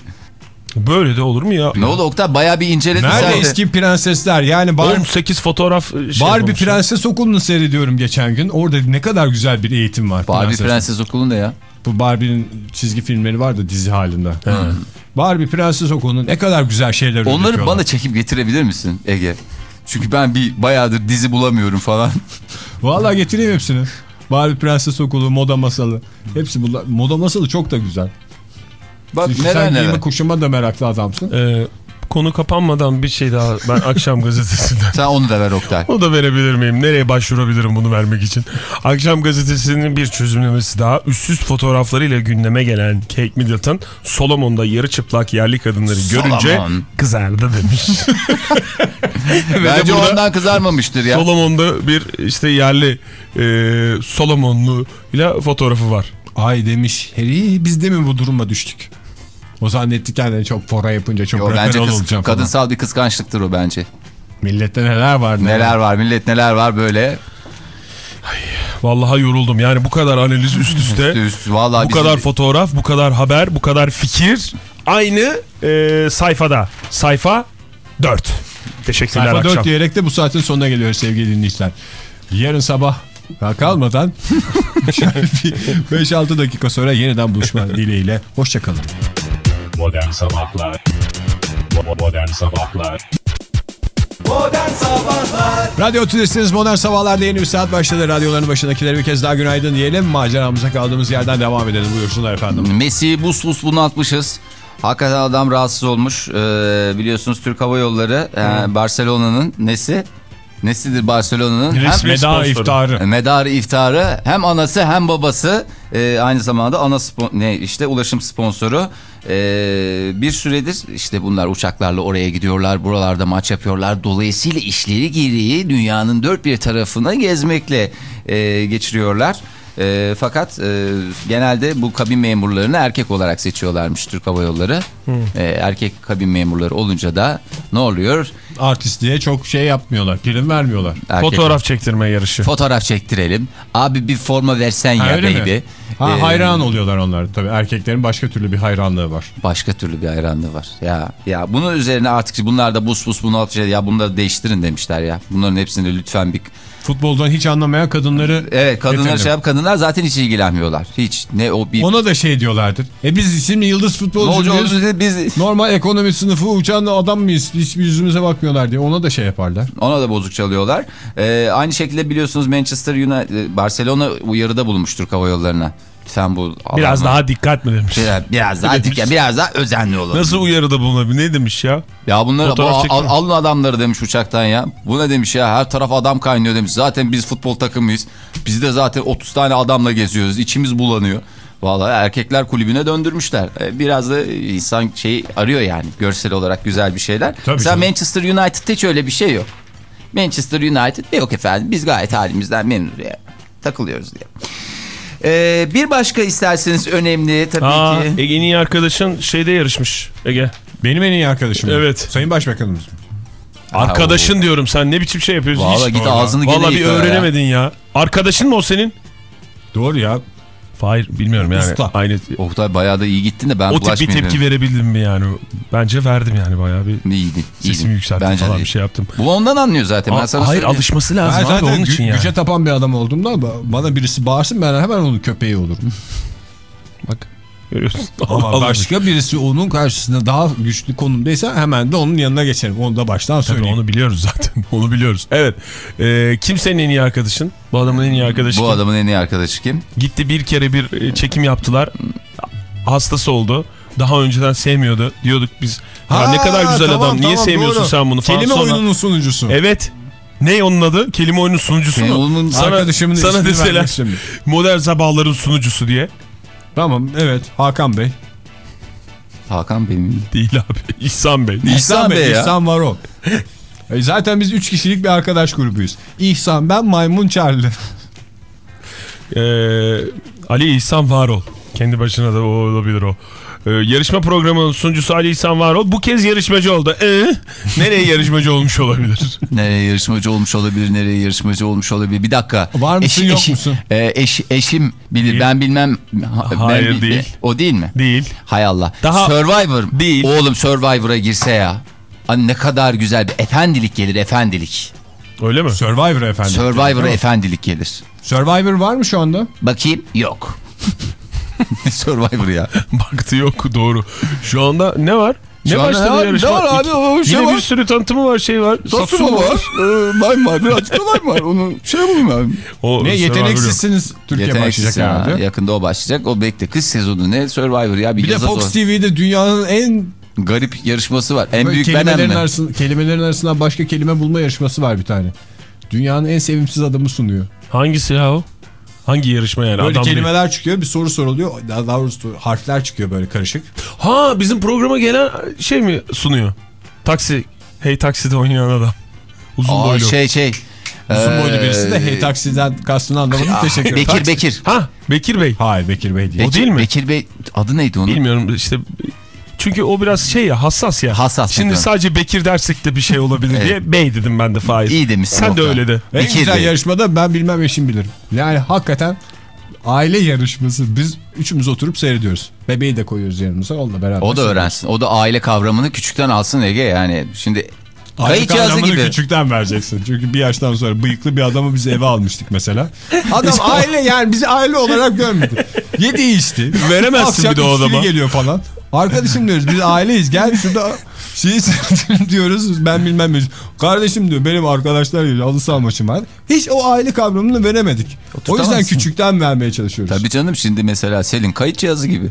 Böyle de olur mu ya? Ne oldu Oktay bayağı bir inceledin Nerede sen eski prensesler? Yani Bar 18 fotoğraf şey Barbie yapılmış. Prenses Okulu'nu seyrediyorum geçen gün. Orada ne kadar güzel bir eğitim var. Barbie prenses. Prenses Okulu'nda ya. Bu Barbie'nin çizgi filmleri var da dizi halinde. Barbie Prenses Okulu'nun ne kadar güzel şeyler Onları bana çekip getirebilir misin Ege? Çünkü ben bir bayağıdır dizi bulamıyorum falan. Vallahi getireyim hepsini. Barbie Prenses Okulu, Moda Masalı. Hepsi bunlar. Moda Masalı çok da güzel. Bak Çünkü neler sen neler. giyime kuşama da meraklı adamsın. Ee, konu kapanmadan bir şey daha ben akşam gazetesinden. Sen onu da ver Oktay. O da verebilir miyim? Nereye başvurabilirim bunu vermek için? Akşam gazetesinin bir çözümlemesi daha. Üstsüz fotoğraflarıyla gündeme gelen Kate Middleton, Solomon'da yarı çıplak yerli kadınları görünce Solomon. kızardı demiş. Bence burada- ondan kızarmamıştır ya. Solomon'da bir işte yerli e, Solomonlu ile fotoğrafı var. Ay demiş Harry biz de mi bu duruma düştük? O zannetti kendini çok fora yapınca çok Yo, bence kız, olacağım falan. kadınsal bir kıskançlıktır o bence. Millette neler var Neler var millet neler var böyle. Vallahi yoruldum. Yani bu kadar analiz üst üste. Üst, vallahi bu bizim- kadar fotoğraf, bu kadar haber, bu kadar fikir. Aynı e, sayfada. Sayfa 4. Teşekkürler Sayfa akşam. 4 diyerek de bu saatin sonuna geliyor sevgili dinleyiciler. Yarın sabah kalmadan 5-6 dakika sonra yeniden buluşma dileğiyle. Hoşçakalın. Modern Sabahlar Bo- Modern Sabahlar Radyo Tülesi'niz Modern Sabahlar'da yeni bir saat başladı. Radyoların başındakilere bir kez daha günaydın diyelim. Maceramıza kaldığımız yerden devam edelim. Buyursunlar efendim. Messi bus bus bunaltmışız. Hakikaten adam rahatsız olmuş. Ee, biliyorsunuz Türk Hava Yolları e, Barcelona'nın nesi? Nesidir Barcelona'nın? Hem Resmi sponsoru. iftarı. Medarı iftarı hem anası hem babası e, aynı zamanda ana spon- ne işte ulaşım sponsoru E, bir süredir işte bunlar uçaklarla oraya gidiyorlar buralarda maç yapıyorlar dolayısıyla işleri gereği dünyanın dört bir tarafına gezmekle e, geçiriyorlar. E, fakat e, genelde bu kabin memurlarını erkek olarak seçiyorlarmış Türk Hava Yolları. E, erkek kabin memurları olunca da ne oluyor? Artistliğe çok şey yapmıyorlar. Prim vermiyorlar. Erkek Fotoğraf çektirme yarışı. Fotoğraf çektirelim. Abi bir forma versen Ha, ya baby. Ha, Ee, hayran oluyorlar onlar. Tabii erkeklerin başka türlü bir hayranlığı var. Başka türlü bir hayranlığı var. Ya ya bunun üzerine artık bunlar da bus bus bunu atacak ya bunları değiştirin demişler ya. Bunların hepsini lütfen bir Futboldan hiç anlamayan kadınları Evet kadınlar şey yap kadınlar zaten hiç ilgilenmiyorlar. Hiç ne o bir Ona da şey diyorlardır. E biz şimdi yıldız futbolcu muyuz? biz Normal ekonomi sınıfı uçan adam mıyız? Hiçbir yüzümüze bakmıyorlar diye. Ona da şey yaparlar. ona da bozuk çalıyorlar. Ee, aynı şekilde biliyorsunuz Manchester United Barcelona uyarıda bulunmuş Türk Hava Yolları'na. Sen bu Biraz daha dikkat mi demiş. biraz, biraz daha dikkat, biraz daha özenli olun. Nasıl uyarıda bulunabilir? Ne demiş ya? Ya bunları bu, al- alın adamları demiş uçaktan ya. Bu ne demiş ya her taraf adam kaynıyor demiş. Zaten biz futbol takımıyız. Biz de zaten 30 tane adamla geziyoruz. İçimiz bulanıyor. Vallahi erkekler kulübüne döndürmüşler. Ee, Biraz da insan şey arıyor yani görsel olarak güzel bir şeyler. Tabii Mesela canım. Manchester United'da hiç öyle bir şey yok. Manchester United yok efendim biz gayet halimizden memnunuz ya. Takılıyoruz diye. Ee, bir başka isterseniz önemli tabii Aa, ki. Ege'nin iyi arkadaşın şeyde yarışmış. Ege. Benim en iyi arkadaşım. Evet. Sayın Başbakanımız. Arkadaşın diyorum sen ne biçim şey yapıyorsun? Vallahi Hiç- git ağzını gene Vallahi bir yıka ya. öğrenemedin ya. Arkadaşın mı o senin? Doğru ya. Hayır bilmiyorum yani. Usta. Aynı Oktay bayağı da iyi gittin de ben o tip bir tepki dedim. verebildim mi yani? Bence verdim yani bayağı bir İyiydi. iyiydi. sesimi yükselttim Bence falan de bir şey yaptım. Bu ondan anlıyor zaten. Ben sana hayır söyleyeyim. alışması Ben lazım abi zaten onun için yani. güce tapan bir adam olduğumda bana birisi bağırsın ben hemen onun köpeği olurum. Bak görüyorsun. Ama başka birisi onun karşısında daha güçlü konumdaysa hemen de onun yanına geçerim. Onu da baştan Tabii söyleyeyim. onu biliyoruz zaten. Onu biliyoruz. Evet. Ee, kim senin en iyi arkadaşın? Bu adamın en iyi arkadaşı Bu kim? adamın en iyi arkadaşı kim? Gitti bir kere bir e, çekim yaptılar. Hastası oldu. Daha önceden sevmiyordu. Diyorduk biz ya Ha, ne kadar güzel tamam, adam. Niye tamam, sevmiyorsun doğru. sen bunu falan. Kelime Sonra- oyununun sunucusu. Evet. Ne onun adı? Kelime oyunun sunucusu Kelime mu? sana, Arkadaşımın sana ismini deseler modern sabahların sunucusu diye. Tamam evet Hakan Bey. Hakan benim. Değil abi. İhsan Bey. İhsan Bey ya. İhsan var o. E, Zaten biz 3 kişilik bir arkadaş grubuyuz. İhsan ben Maymun Charlie. Ee, Ali İhsan Varol. Kendi başına da o olabilir o. Ee, yarışma programının sunucusu Ali İhsan Varol bu kez yarışmacı oldu. Ee, nereye yarışmacı olmuş olabilir? Nereye yarışmacı olmuş olabilir, nereye yarışmacı olmuş olabilir. Bir dakika. Var mısın, yok musun? E, eş, eşim bilir, Değil. ben bilmem. Ha- ben Hayır, bil- değil. O değil mi? Değil. Hay Allah. Daha- Survivor. Değil. Oğlum Survivor'a girse ya. Ay ne kadar güzel bir efendilik gelir efendilik. Öyle mi? Survivor Değil mi? efendilik gelir. Survivor var mı şu anda? Bakayım yok. Survivor ya. Baktı yok doğru. Şu anda ne var? Ne Şu başladı ne var? yarışma? Ne var abi? O şey Yine var. bir sürü tanıtımı var şey var. Satsuma Lime var. Bir açık lime var. Onu şey yapayım abi. O Ne yeteneksizsiniz Türkiye Yeteneksiz başlayacak ya. herhalde. Yakında o başlayacak. O bekle. Kış sezonu ne? Survivor ya. Bir, Bir de Fox zor. TV'de dünyanın en Garip yarışması var. En böyle büyük kelimelerin, mi? arasında, kelimelerin arasından başka kelime bulma yarışması var bir tane. Dünyanın en sevimsiz adamı sunuyor. Hangisi ya o? Hangi yarışma yani? Böyle Adam değil. kelimeler çıkıyor bir soru soruluyor. Daha doğrusu harfler çıkıyor böyle karışık. Ha bizim programa gelen şey mi sunuyor? Taksi. Hey takside oynayan adam. Uzun Aa, boylu. şey şey. Uzun Ee, boylu birisi de hey taksiden kastını anlamadım. Teşekkür ederim. Bekir Taksi- Bekir. Ha Bekir Bey. Hayır Bekir Bey değil. O değil mi? Bekir Bey adı neydi onun? Bilmiyorum işte çünkü o biraz şey ya hassas ya. Hassas Şimdi bakalım. sadece Bekir dersek de bir şey olabilir Evet. diye bey dedim ben de Fahir. İyi demişsin. Sen de öyle de. En Bekir güzel Bey. yarışmada ben bilmem eşim bilirim. Yani hakikaten aile yarışması. Biz üçümüz oturup seyrediyoruz. Bebeği de koyuyoruz yanımıza. Onunla beraber. O da öğrensin. O da aile kavramını küçükten alsın Ege. Yani şimdi kayıt cihazı gibi. küçükten vereceksin. Çünkü bir yaştan sonra bıyıklı bir adamı biz eve almıştık mesela. Adam aile yani bizi aile olarak görmedi. Yedi içti. Veremezsin Akşam bir de o adama. geliyor falan. Arkadaşım diyoruz biz aileyiz gel şurada şeyi diyoruz ben bilmem ne. Kardeşim diyor benim arkadaşlar geliyor halı saha maçım var. Hiç o aile kavramını veremedik. O yüzden küçükten vermeye çalışıyoruz. Tabii canım şimdi mesela Selin kayıt cihazı gibi.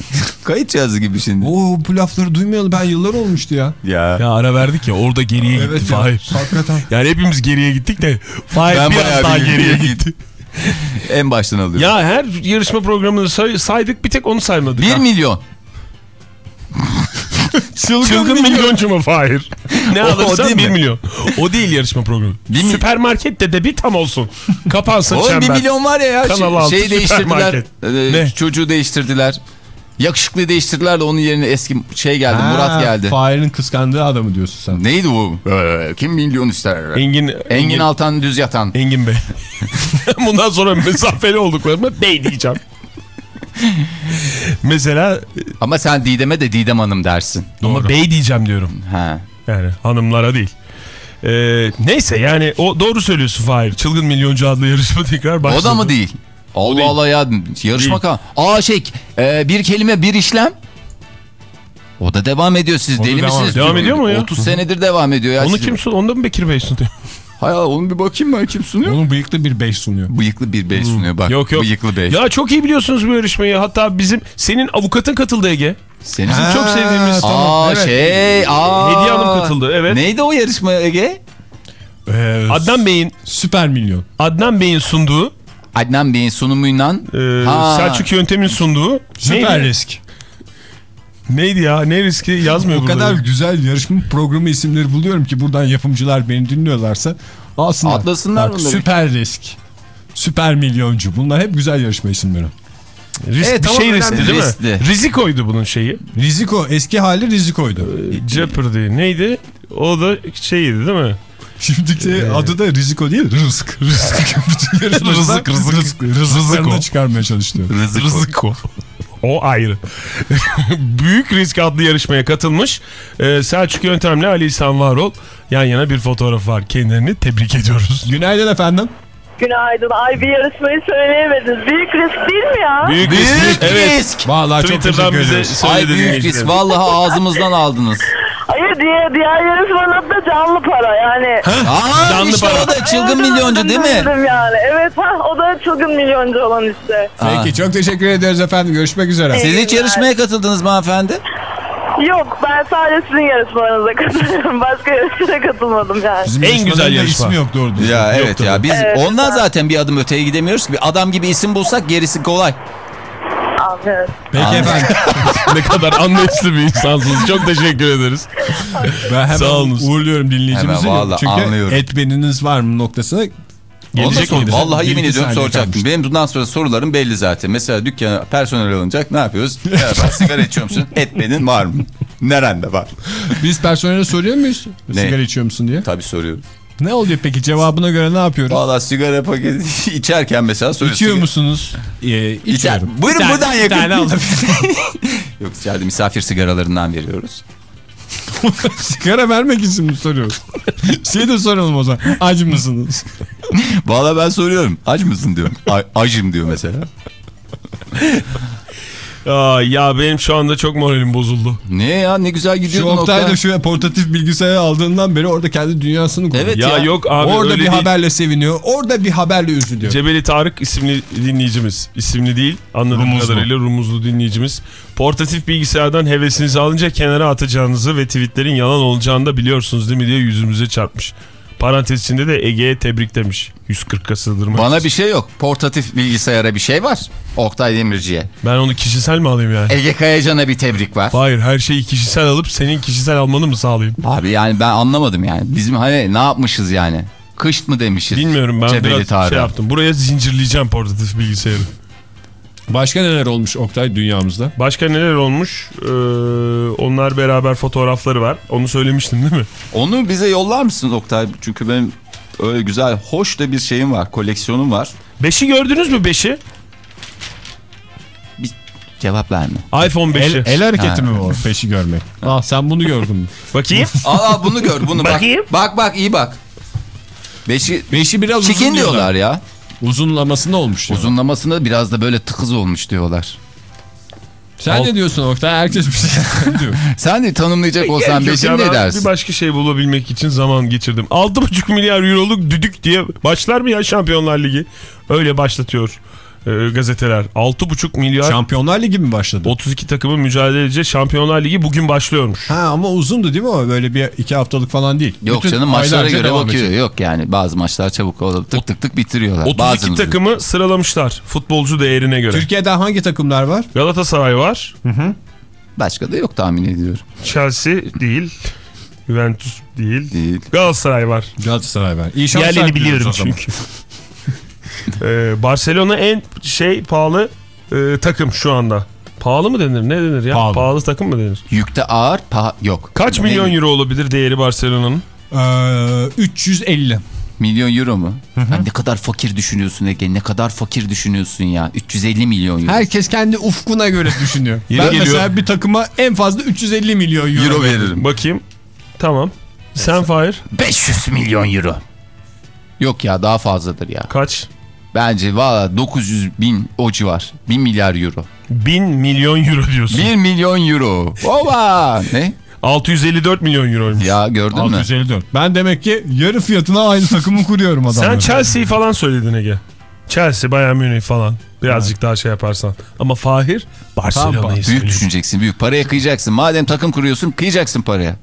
kayıt cihazı gibi şimdi. Oo bu lafları duymayalı ben yıllar olmuştu ya. Ya. Ya ara verdik ya orada geriye gitti Evet ya, Fahir. hakikaten. Yani hepimiz geriye gittik de Fahir Ben biraz daha bir geriye gitti. En baştan alıyorum. Ya her yarışma programını say- saydık bir tek onu saymadık. 1 ha. milyon. Çılgın milyoncu mu Fahir? Ne O- o alırsan değil 1 mi? milyon. O değil yarışma programı. Mi- Süpermarkette de bir tam olsun. Kapansın Oğlum 1 çember. milyon var ya ya. Kanal Şey- altı Şeyi değiştirdiler. süpermarket. Ee, Ne? Çocuğu değiştirdiler. Yakışıklı değiştirdiler de onun yerine eski şey geldi. Ha, Murat geldi. Fahir'in kıskandığı adamı diyorsun sen. Neydi o? Ee, kim milyon ister? Engin, Engin Altan düz yatan. Engin Bey. Bundan sonra mesafeli olduklarıma bey diyeceğim. Mesela Ama sen Didem'e de Didem Hanım dersin. ama bey diyeceğim diyorum. Ha. Yani hanımlara değil. Ee, neyse yani o doğru söylüyorsun Fahir. Çılgın Milyoncu adlı yarışma tekrar başladı. O da mı değil? Allah. Allah ya yarışma kan. Aa şey e, bir kelime bir işlem. O da devam ediyor siz O deli devam misiniz? Devam ediyor mu ya? 30 senedir devam ediyor ya. Onu kim sun? Onda mı Bekir Bey sunuyor? Hay Allah onu bir bakayım ben kim sunuyor? Onun bıyıklı bir bey sunuyor. Bıyıklı bir bey sunuyor bak. Yok yok. Bıyıklı bey. Ya çok iyi biliyorsunuz bu yarışmayı. Hatta bizim senin avukatın katıldı Ege. Senin Ha, çok sevdiğimiz- tamam, Aa evet. şey aa. Hediye Hanım katıldı, evet. Neydi o yarışma Ege? Ee, Adnan Bey'in süper milyon. Adnan Bey'in sunduğu, Adnan Bey'in sunumuyla. e, Ha. Selçuk Yöntem'in sunduğu. Süper neydi? risk. Neydi ya? Ne riski yazmıyor O burada. kadar güzel yarışma programı isimleri buluyorum ki buradan yapımcılar beni dinliyorlarsa alsınlar. Atlasınlar Bak. Süper risk. Süper milyoncu. Bunlar hep güzel yarışma isimleri. Risk, Evet, bir tamam, şey riskti değil mi? Riskli. Rizikoydu bunun şeyi. Riziko eski hali rizikoydu. Jeopardy neydi? O da şeyiydi değil mi? Şimdiki adı da riziko değil rızk. Rızk. Bütün yarışmacılar Rızık, rızık. Rızıklarını Rızıko. çıkarmaya çalışıyor. Riziko. O ayrı. Büyük Risk adlı yarışmaya katılmış. Ee, Selçuk Yöntem'le Ali İhsan Varol yan yana bir fotoğraf var. Kendilerini tebrik ediyoruz. Günaydın efendim. Günaydın. Ay bir yarışmayı söyleyemediniz. Büyük risk değil mi ya? Büyük, Büyük risk. Evet. risk. Vallahi çok Twitter'dan teşekkür bize ederiz. Ay büyük risk. Vallahi ağzımızdan aldınız. Hayır diğer, yarışmanın adı da canlı para yani. Aa Canlı işte para. o da çılgın Evet, milyoncu değil mi? Yani. Evet ha o da çılgın milyoncu olan işte. Peki çok teşekkür ederiz efendim. Görüşmek üzere. Siz hiç yarışmaya katıldınız mı hanımefendi? Yok ben sadece sizin yarışmalarınıza katılıyorum. Başka yarışmaya katılmadım yani. Bizim En güzel yarışma. ismi yok doğru düzgün. Ya evet Yoktu. ya biz Evet, ondan zaten bir adım öteye gidemiyoruz ki. Bir adam gibi isim bulsak gerisi kolay. Aferin. Peki Anladım. efendim. ne kadar anlayışlı bir insansınız. Çok teşekkür ederiz. Ben hemen Sağ olunuz. uğurluyorum dinleyicimizi. Hemen vallahi Çünkü anlıyorum. etmeniniz var mı noktasına Gelecek miydi? Vallahi yemin ediyorum soracaktım. kalmıştı. Benim bundan sonra sorularım belli zaten. Mesela dükkana personel alınacak ne yapıyoruz? Merhaba sigara içiyor musun? Etmenin var mı? Nerende var? Biz personele soruyor muyuz? Ne? Sigara içiyor musun diye. Tabii soruyoruz. Ne oluyor peki cevabına göre ne yapıyoruz? Valla sigara paketi içerken mesela soruyoruz. İçiyor Sigara- musunuz? Ee, İçer. içiyorum. Buyurun Bir tane- buradan bir yakın. tane alabilirim. Yok içeride misafir sigaralarından veriyoruz. Sigara vermek için mi soruyoruz? şey de soralım o zaman. Acı mısınız? Valla ben soruyorum. Aç mısın diyorum. A- acım diyor mesela. Aa, ya benim şu anda çok moralim bozuldu. Ne ya ne güzel Şu gidiyordun Oktay Oktay. da şu portatif bilgisayarı aldığından beri orada kendi dünyasını kuruyor. Evet Ya, ya. yok abi orada bir değil. haberle seviniyor. Orada bir haberle üzülüyor. Cebeli Tarık isimli dinleyicimiz. İsimli değil anladığım Rumuzlu. kadarıyla rumuzlu dinleyicimiz. Portatif bilgisayardan hevesinizi alınca kenara atacağınızı ve tweetlerin yalan olacağını da biliyorsunuz değil mi diye yüzümüze çarpmış. Parantez içinde de Ege'ye tebrik demiş. 140'a sığdırmak Bana için. bir şey yok. Portatif bilgisayara bir şey var. Oktay Demirci'ye. Ben onu kişisel mi alayım yani? Ege Kayacan'a bir tebrik var. Hayır her şeyi kişisel alıp senin kişisel almanı mı sağlayayım? Abi yani ben anlamadım yani. Bizim hani ne yapmışız yani? Kışt mı demişiz? Bilmiyorum ben Cebeli biraz Tarık'a. şey yaptım. Buraya zincirleyeceğim portatif bilgisayarı. Başka neler olmuş Oktay dünyamızda? Başka neler olmuş? Ee, onlar beraber fotoğrafları var. Onu söylemiştim değil mi? Onu bize yollar mısın Oktay? Çünkü benim öyle güzel, hoş da bir şeyim var. Koleksiyonum var. Beşi gördünüz mü beşi? Cevap verme. iPhone 5'i. El, el hareketi Ha. mi o peşi görmek? Ah sen bunu gördün mü? Bakayım. Al al bunu gör bunu bak. Bakayım. Bak bak iyi bak. Beşi Beşi biraz uzun çikin diyorlar. diyorlar ya. Uzunlaması ne olmuş diyorlar. Uzunlamasında biraz da böyle tıkız olmuş diyorlar. Sen Al- ne diyorsun Oktay? Herkes bir şey diyor. Sen de tanımlayacak olsan beşin ne dersin? Bir başka şey bulabilmek için zaman geçirdim. 6,5 milyar euroluk düdük diye başlar mı ya Şampiyonlar Ligi? Öyle başlatıyor e, gazeteler. 6,5 milyar Şampiyonlar Ligi mi başladı? 32 takımın mücadele edeceği Şampiyonlar Ligi bugün başlıyormuş. Ha ama uzundu değil mi o? Böyle bir iki haftalık falan değil. Yok Bütün canım maçlara göre bakıyor. edecek. Yok yani bazı maçlar çabuk olup tık tık tık bitiriyorlar. 32 Bazı takımı sıralamışlar futbolcu değerine göre. Türkiye'den hangi takımlar var? Galatasaray var. Başka da yok tahmin ediyorum. Chelsea değil. Juventus değil. Değil. Galatasaray var. Galatasaray var. İyi şanslar Yerlerini biliyorum çünkü. Ee, Barcelona en şey pahalı e, takım şu anda. Pahalı mı denir? Ne denir ya? Pahalı. Pahalı, takım mı denir? Yükte ağır paha yok. Kaç Ne- milyon euro olabilir değeri Barcelona'nın? Ee, 350. Milyon euro mu? Ya ne kadar fakir düşünüyorsun Ege. Ne kadar fakir düşünüyorsun ya. 350 milyon euro. Herkes kendi ufkuna göre düşünüyor. Ben geliyor. mesela bir takıma en fazla 350 milyon euro, euro veririm. veririm. Bakayım. Tamam. Sen Fahir 500 milyon euro. Yok ya daha fazladır ya. kaç? Bence valla 900 bin o civar. 1 milyar euro. 1000 milyon euro diyorsun. 1 milyon euro. Ova! Ne? 654 milyon euroymuş. Ya gördün mü? 654. Ben demek ki yarı fiyatına aynı takımı kuruyorum Sen adamlara. Chelsea'yi falan söyledin Ege. Chelsea, Bayern Münih falan. Birazcık daha şey yaparsan. Ama Fahir Barcelona'yı Büyük söyledi. düşüneceksin büyük. Paraya kıyacaksın. Madem takım kuruyorsun kıyacaksın paraya.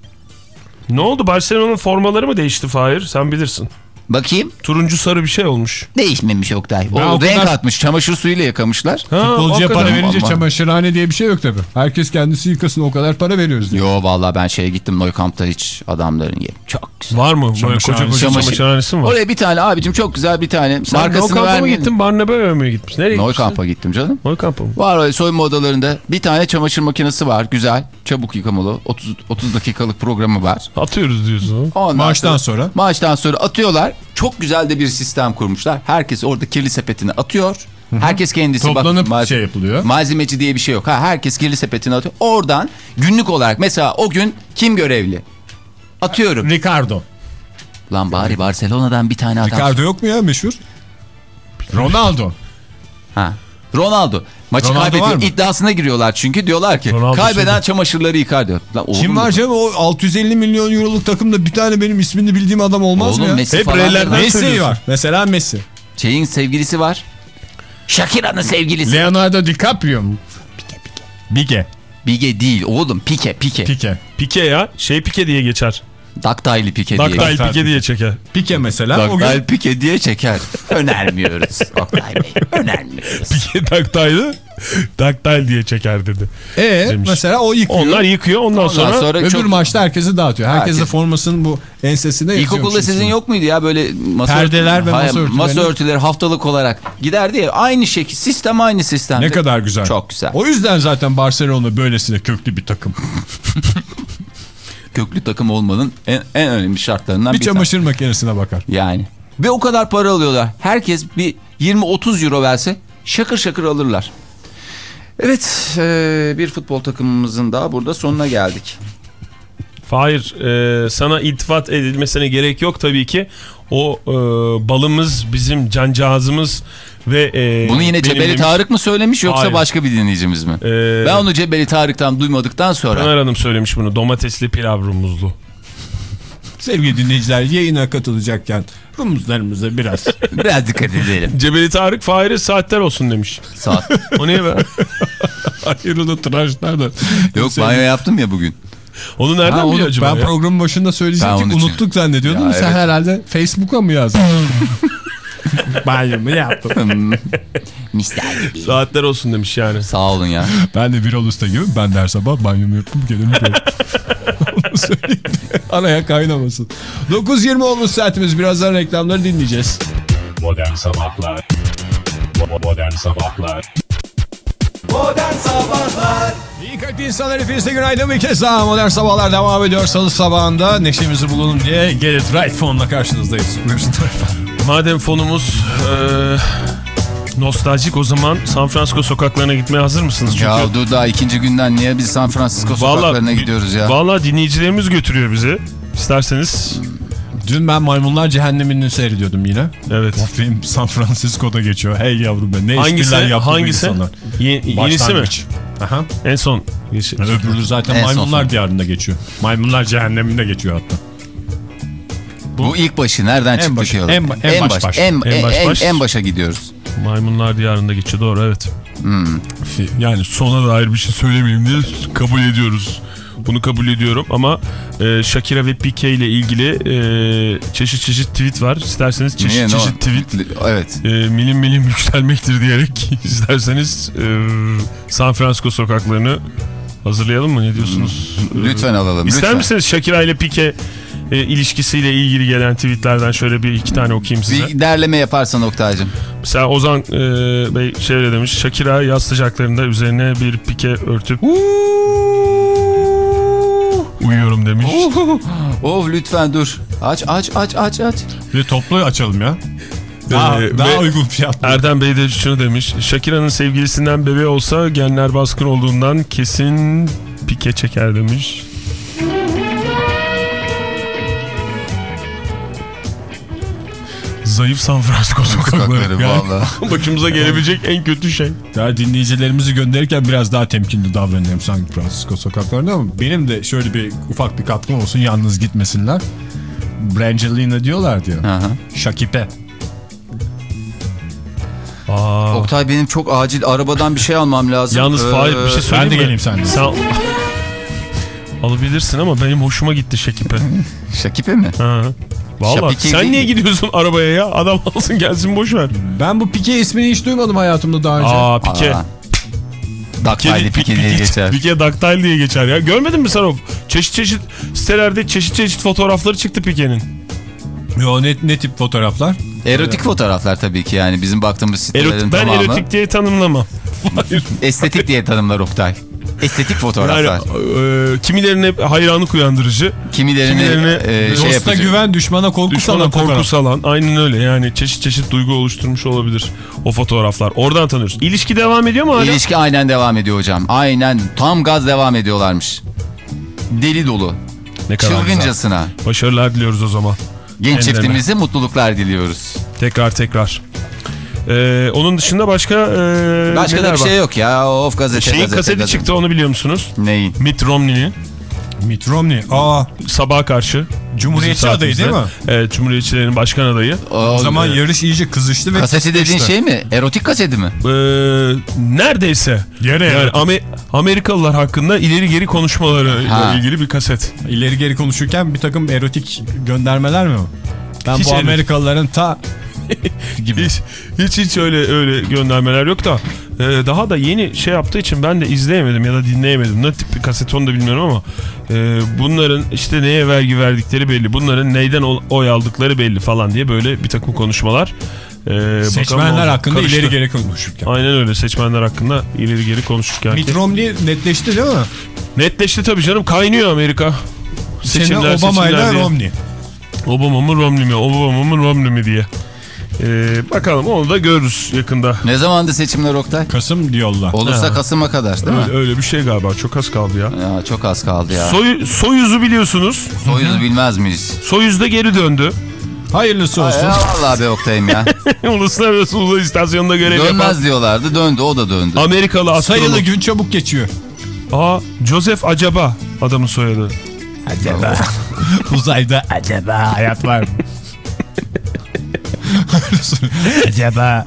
Ne oldu? Barcelona'nın formaları mı değişti Fahir? Sen bilirsin. Bakayım. Turuncu sarı bir şey olmuş. Değişmemiş Oktay. O o renk kadar- atmış. Çamaşır suyuyla yıkamışlar. Ha, Futbolcuya para verince Ama- çamaşırhane diye bir şey yok tabii. Herkes kendisi yıkasın o kadar para veriyoruz diye. Yo vallahi ben şeye gittim Neukamp'ta hiç adamların yeri. Çok güzel. Var mı? Böyle koca koca Çamaşır. çamaşırhanesi mi var? Oraya bir tane abicim çok güzel bir tane. Sen Markasını Neukamp'a mı gittin? Barnabeu'ya mı gitmiş? Nereye? Neukamp'a gittim canım. Neukamp'a mı? Var öyle soyunma odalarında bir tane çamaşır makinesi var. Güzel. Çabuk yıkamalı. 30, 30 dakikalık programı var. Atıyoruz diyorsun. Ondan Maçtan sonra. Maçtan sonra atıyorlar. Çok güzel de bir sistem kurmuşlar. Herkes orada kirli sepetini atıyor. Herkes kendisi Toplanıp bak, şey yapılıyor. Malzemeci diye bir şey yok. Ha, herkes kirli sepetini atıyor. Oradan günlük olarak mesela o gün kim görevli? Atıyorum. Ricardo. Lan bari Barcelona'dan bir tane adam. Ricardo yok mu ya meşhur? Ronaldo. Ha. Ronaldo. Maçı Ronaldo kaybediyor. mı? İddiasına giriyorlar çünkü. Diyorlar ki Ronaldo kaybeden şimdi- çamaşırları yıkar diyor. Lan oğlum Kim var canım o 650 milyon euroluk takımda bir tane benim ismini bildiğim adam olmaz mı Oğlum ya? Messi Hep falan. R'lerden var. Messi söylüyorsun. var. Mesela Messi. Şeyin sevgilisi var. Shakira'nın sevgilisi. Leonardo DiCaprio mu? Bige. Bige değil oğlum. Pike, Pike. Pike. Pike ya. Şey Pike diye geçer. Daktaylı Pike diye. Daktayl Daktayl Pike diye çeker. Pike mesela. O gün Pike diye çeker. Önermiyoruz Oktay Bey. Önermiyoruz. Pike Daktaylı. Daktil diye çeker dedi. E Demiş. mesela o yıkıyor. Onlar yıkıyor ondan, Ondan sonra, sonra Öbür çok... maçta herkesi dağıtıyor. Herkes, de formasının bu ensesinde yazıyormuş İlkokulda sizin yok muydu ya böyle masa Perdeler ve masa örtüleri. masa örtüleri haftalık olarak giderdi ya aynı şekil sistem aynı sistem. Ne kadar güzel. Çok güzel. O yüzden zaten Barcelona böylesine köklü bir takım. Köklü takım olmanın en, en önemli şartlarından Bir bir, çamaşır makinesine bakar. Yani. Ve o kadar para alıyorlar. Herkes bir 20-30 euro verse şakır şakır alırlar. Evet e, bir futbol takımımızın daha burada sonuna geldik. Hayır e, sana iltifat edilmesine gerek yok tabii ki. O e, balımız bizim cancağızımız ve e, Bunu yine Cebeli Tarık mı söylemiş yoksa Hayır. başka bir dinleyicimiz mi? E, Ben onu Cebeli Tarık'tan duymadıktan sonra Pınar Hanım söylemiş bunu domatesli pilav rumuzlu. Sevgili dinleyiciler yayına katılacakken rumuzlarımıza biraz biraz dikkat edelim. Cebeli Tarık Fahir'e saatler olsun demiş. Saat. O niye be? hayırlı tıraşlar da. Yok banyo yaptım ya bugün. Onu nereden Ha, onu biliyor acaba ben ya? programın başında söyleyecektik unuttuk zannediyordum. Ya Sen evet. herhalde Facebook'a mı yazdın? Banyomu yaptım. Hmm. Misler gibi. Saatler olsun demiş yani. Sağ olun ya. Ben de Viral Usta gibi ben de her sabah banyomu yapıp gelirim. Araya kaynamasın. 9.20 olmuş saatimiz. Birazdan reklamları dinleyeceğiz. Modern Sabahlar Bo- Modern Sabahlar İyi kalp insanlar hepinize günaydın bir kez daha modern sabahlar devam ediyor salı sabahında neşemizi bulalım diye Get It Right Phone'la karşınızdayız. Madem fonumuz e, nostaljik o zaman San Francisco sokaklarına gitmeye hazır mısınız? Çünkü Ya dur daha ikinci günden niye biz San Francisco sokaklarına gidiyoruz ya? Valla dinleyicilerimiz götürüyor bizi. İsterseniz Dün ben Maymunlar Cehennemi'ni seyrediyordum yine. evet. O film San Francisco'da geçiyor. Hey yavrum be ne Hangisi? espriler yaptı bu Hangisi? insanlar. Ye- yenisi mi? Başlangıç. Aha. En son. Öbürü zaten En Maymunlar son. Diyarı'nda geçiyor. Maymunlar Cehenneminde geçiyor hatta. Bu ilk başı nereden çıktı başı, ki? oğlum? en ba- en baş baş. En, En baş en- baş. en başa gidiyoruz. Maymunlar diyarında geçiyor doğru evet. Hmm. Yani sona dair bir şey söylemeyeyim diye kabul ediyoruz. Bunu kabul ediyorum ama e, Shakira ve Pique ile ilgili e, çeşit çeşit tweet var. İsterseniz çeşit Niye, çeşit o? tweet Evet. e, milim milim yükselmektir diyerek isterseniz e, San Francisco sokaklarını hazırlayalım mı? Ne diyorsunuz? Lütfen alalım. İster lütfen. misiniz Shakira ile Pique e, ilişkisiyle ilgili gelen tweetlerden şöyle bir iki tane okuyayım size. Bir derleme yaparsan Oktay'cım. Mesela Ozan e, Bey şöyle demiş. Shakira yaz sıcaklarında üzerine bir pike örtüp uyuyorum demiş. Of lütfen dur. Aç aç aç aç aç. Bir toplu açalım ya. Daha, Ee, daha uygun fiyatlı. Erdem Bey de şunu demiş. Shakira'nın sevgilisinden bebe olsa genler baskın olduğundan kesin pike çeker demiş. Zayıf San Francisco sokakları. Yani başımıza gelebilecek en kötü şey. Ya dinleyicilerimizi gönderirken biraz daha temkinli davranayım San Francisco sokaklarında ama benim de şöyle bir ufak bir katkım olsun yalnız gitmesinler. Brangelina diyorlar diyor. Hı hı. Şakipe. Aa, Oktay benim çok acil arabadan bir şey almam lazım. Yalnız Ee, Fahir bir şey söyleyeyim ben de mi? geleyim seninle. Sen... Alabilirsin ama benim hoşuma gitti Şekipe. Şakipe mi? Ha. Valla sen niye mi? gidiyorsun arabaya ya? Adam alsın gelsin boş ver. Ben bu Pike ismini hiç duymadım hayatımda daha önce. Aa pike. Aa. Pike diye geçer. Pike daktil diye geçer ya. Görmedin mi sen o? Çeşit çeşit sitelerde çeşit çeşit fotoğrafları çıktı Pike'nin. Yo ne, ne tip fotoğraflar? Erotik fotoğraflar tabii ki yani bizim baktığımız sitelerin Erot, ben tamamı. erotik diye tanımlamam. Hayır. Estetik diye tanımlar Oktay. Estetik Yani, fotoğraflar. e, kimilerine hayranlık uyandırıcı, Kimilerini kimilerine e, şey yapacak. güven düşmana korku düşmana salan korku fotoğraf. salan. Aynen öyle yani çeşit çeşit duygu oluşturmuş olabilir o fotoğraflar. Oradan tanıyoruz. İlişki devam ediyor mu hala? İlişki aynen devam ediyor hocam. Aynen tam gaz devam ediyorlarmış. Deli dolu. ne kadar güzel. Çılgıncasına. Başarılar diliyoruz o zaman. Genç Kendilerine. çiftimize mutluluklar diliyoruz. Tekrar tekrar. Ee, onun dışında başka e, Başka da bir var? şey yok ya. Of gazete Şeyin gazete, kaseti gazete. çıktı onu biliyor musunuz? Neyin? Mitt Romney'nin Mitt Romney. Aa sabaha karşı. Cumhuriyetçi adayı değil mi? Evet Cumhuriyetçilerin başkan adayı. o zaman yarış iyice kızıştı ve Kaseti dediğin kısmıştı. şey mi? Erotik kaseti mi? Ee, neredeyse. Yere Yani erotik. Ame- Amerikalılar hakkında ileri geri konuşmalarıyla Ha. ilgili bir kaset. İleri geri konuşurken bir takım erotik göndermeler mi o? Ben Hiç bu. Amerikalıların ta Hiç, hiç hiç öyle öyle göndermeler yok da e, daha da yeni şey yaptığı için ben de izleyemedim ya da dinleyemedim. Ne tip bir kaset onu da bilmiyorum ama e, bunların işte neye vergi verdikleri belli. Bunların neyden oy aldıkları belli falan diye böyle bir takım konuşmalar. E, ne Seçmenler hakkında Karıştı. ileri geri konuşurken. Aynen öyle seçmenler hakkında ileri geri konuşurken. Mitt Romney netleşti değil mi? Netleşti tabii canım kaynıyor Amerika. Seçimler, Obama ile. Romney. Obama mı Romney mi? Obama mı Romney mi diye. Ee, bakalım onu da görürüz yakında. Ne zamandı seçimler Oktay? Kasım diyorlar. Olursa Ha. Kasım'a kadar değil mi? Öyle, öyle bir şey galiba çok az kaldı ya. Ya çok az kaldı ya. Soy, Soyuz'u biliyorsunuz. Soyuz bilmez miyiz? Soyuz da geri döndü. Hayırlısı olsun. Ya vallahi be Oktay'ım ya. Uluslararası Uzay İstasyonu'nda görev yapan Dönmez diyorlardı. Döndü o da döndü. Amerikalı astronot. Sayılı gün çabuk geçiyor. Aa, Joseph Acaba adamın soyadı. Acaba. Uzayda acaba hayat var mı? acaba.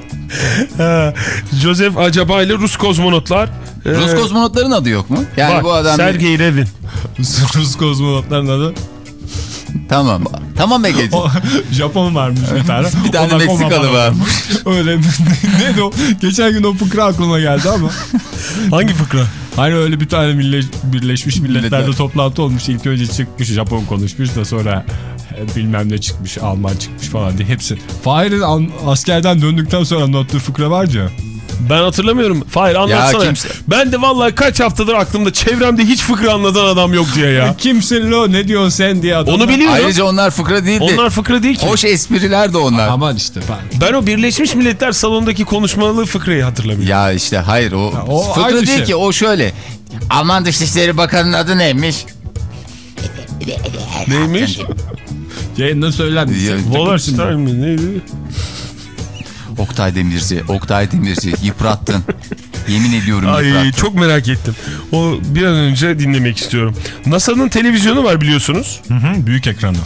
Joseph Acaba ile Rus kozmonotlar. e, Rus kozmonotların adı yok mu? Yani var. bu adam... Sergey Revin. Rus kozmonotların adı. Tamam. Tamam Ege'ciğim. Japon varmış bir tane. Bir tane Ona Meksikalı varmış. Öyle neydi o? Geçen gün o fıkra aklıma geldi ama. Hangi fıkra? Hani öyle bir tane Birleş- Birleşmiş Milletler'de Milletler. toplantı olmuş. İlk önce çıkmış Japon konuşmuş da sonra e, bilmem ne çıkmış Alman çıkmış falan diye hepsi. Fahir'in askerden döndükten sonra anlattığı fıkra var ya. Ben hatırlamıyorum. Fahir anlatsana. kimse- Ben de vallahi kaç haftadır aklımda çevremde hiç fıkra anlatan adam yok diye ya. Kimsin lo ne diyorsun sen diye adam. Onu biliyorum. Ayrıca onlar fıkra değildi. Onlar fıkra değil ki. Hoş espriler de onlar. Aman işte ben. Ben o Birleşmiş Milletler salonundaki konuşmalı fıkrayı hatırlamıyorum. Ya işte hayır o, o fıkra değil şey. ki o şöyle. Alman Dışişleri Bakanı'nın adı neymiş? Neymiş? Yayında söylendi. Ya, Wallerstein mi? Neydi? Oktay Demirci, Oktay Demirci yıprattın. Yemin ediyorum Ay yıprattın. çok merak ettim. O bir an önce dinlemek istiyorum. NASA'nın televizyonu var biliyorsunuz. Büyük ekranda.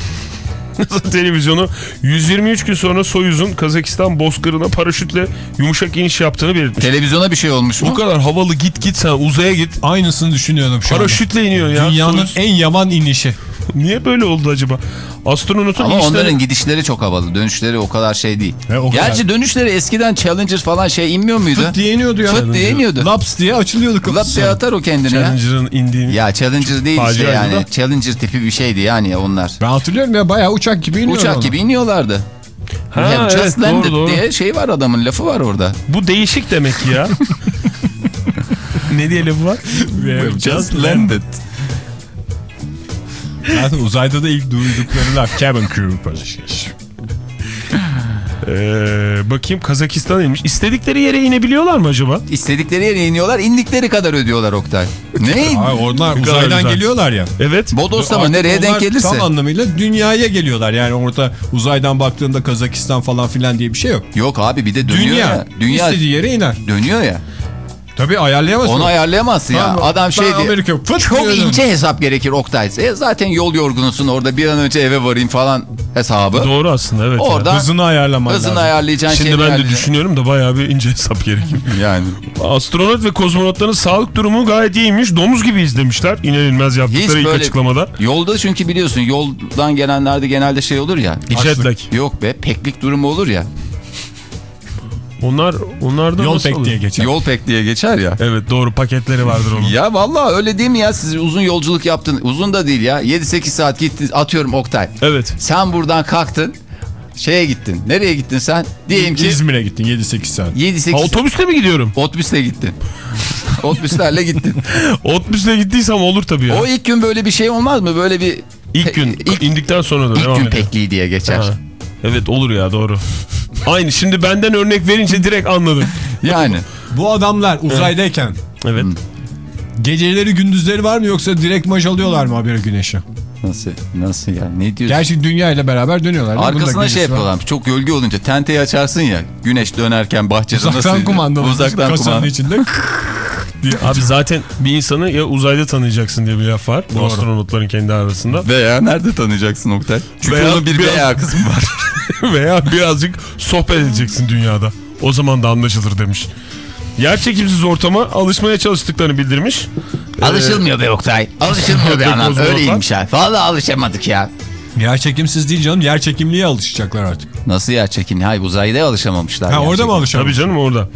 NASA televizyonu 123 gün sonra Soyuz'un Kazakistan bozkırına paraşütle yumuşak iniş yaptığını belirtmiş. Televizyona bir şey olmuş Bu mu? kadar havalı git git sen uzaya git. Aynısını düşünüyordum şu anda. Paraşütle iniyor ya. Dünyanın Soyuz. en yaman inişi. Niye böyle oldu acaba? Astronotun Ama inişleri- onların gidişleri çok havalı. Dönüşleri o kadar şey değil. He, o Gerçi kadar. dönüşleri eskiden Challenger falan şey inmiyor muydu? Fıt diye iniyordu ya. Fıt diye iniyordu. Laps diye açılıyordu kapısı. diye atar o kendini ya. Challenger'ın indiğini. Ya Challenger değil işte yani. da. Challenger tipi bir şeydi yani onlar. Ben hatırlıyorum ya bayağı uçak gibi iniyordu. Uçak ona. gibi iniyorlardı. Ha, Ya evet, just doğru, landed doğru. diye şey var adamın lafı var orada. Bu değişik demek ki ya. ne diye lafı var? Just landed. Zaten uzayda da ilk duydukları laf cabin crew paraşüt. Ee, bakayım Kazakistan inmiş. İstedikleri yere inebiliyorlar mı acaba? İstedikleri yere iniyorlar, indikleri kadar ödüyorlar Oktay. Ne? Ay onlar uzaydan güzel. geliyorlar ya. Evet. Bodoslama Artık nereye denk gelirse. Tam anlamıyla dünyaya geliyorlar. Yani orada uzaydan baktığında Kazakistan falan filan diye bir şey yok. Yok abi bir de dönüyor Dünya. ya. Dünya istediği yere iner. dönüyor ya. Tabii ayarlayamazsın. Onu ayarlayamazsın ya. Tamam, Adam şey. Amerika fıt Çok diyorum. ince hesap gerekir Oktay. E, zaten yol yorgunusun orada bir an önce eve varayım falan hesabı. Doğru aslında evet. Orada Hızını ayarlaman hızını lazım. ayarlayacaksın Şimdi ben de düşünüyorum da bayağı bir ince hesap gerekiyor. Yani. Astronot ve kozmonotların sağlık durumu gayet iyiymiş. Domuz gibi izlemişler. İnanılmaz yaptıkları Hiç ilk böyle- açıklamada. Yolda çünkü biliyorsun yoldan gelenlerde genelde şey olur ya. Jet lag. Yok be peklik durumu olur ya. Onlar, onlar da Yol nasıl pek diye geçer. Yol pek diye geçer ya. Evet doğru paketleri vardır onun. Ya vallahi öyle değil mi ya? Siz uzun yolculuk yaptın. Uzun da değil ya. 7-8 saat gittin. Atıyorum Oktay. Evet. Sen buradan kalktın. Şeye gittin. Nereye gittin sen? Diyelim ki İzmir'e gittin 7-8 saat. 7-8 Ha, otobüsle mi gidiyorum? otobüsle gittin. Otobüslerle gittin. Otobüsle gittiysem olur tabii ya. O ilk gün böyle bir şey olmaz mı? Böyle bir ilk gün ilk, indikten sonra da ilk devam gün ediyor. pekliği diye geçer. Ha. Evet olur ya doğru. Aynı şimdi benden örnek verince direkt anladım. Yani Bu adamlar uzaydayken Evet. geceleri gündüzleri var mı yoksa direkt maj alıyorlar mı haberi güneşe? nasıl nasıl ya? Ne diyorsun? Gerçi dünya ile beraber dönüyorlar. Arkasına şey var. yapıyorlar. Çok gölge olunca tenteyi açarsın ya. Güneş dönerken bahçede Uzaktan nasıl? kumandalı. Uzaktan kasanın kumandalı. içinde. Abi zaten bir insanı ya uzayda tanıyacaksın diye bir laf var. Bu astronotların kendi arasında. Veya nerede tanıyacaksın Oktay? Çünkü Veya onun bir biraz- veya kısmı var. Veya birazcık sohbet edeceksin dünyada. O zaman da anlaşılır demiş. Yer çekimsiz ortama alışmaya çalıştıklarını bildirmiş. Alışılmıyor be Oktay. Alışılmıyor be anam. Öyleymiş ha. Valla alışamadık ya. Yer çekimsiz değil canım. Yer çekimliğe alışacaklar artık. Nasıl yer çekimli? Hayır uzayda alışamamışlar. Ha, orada gerçekten. mı alışamadın? Tabii canım orada.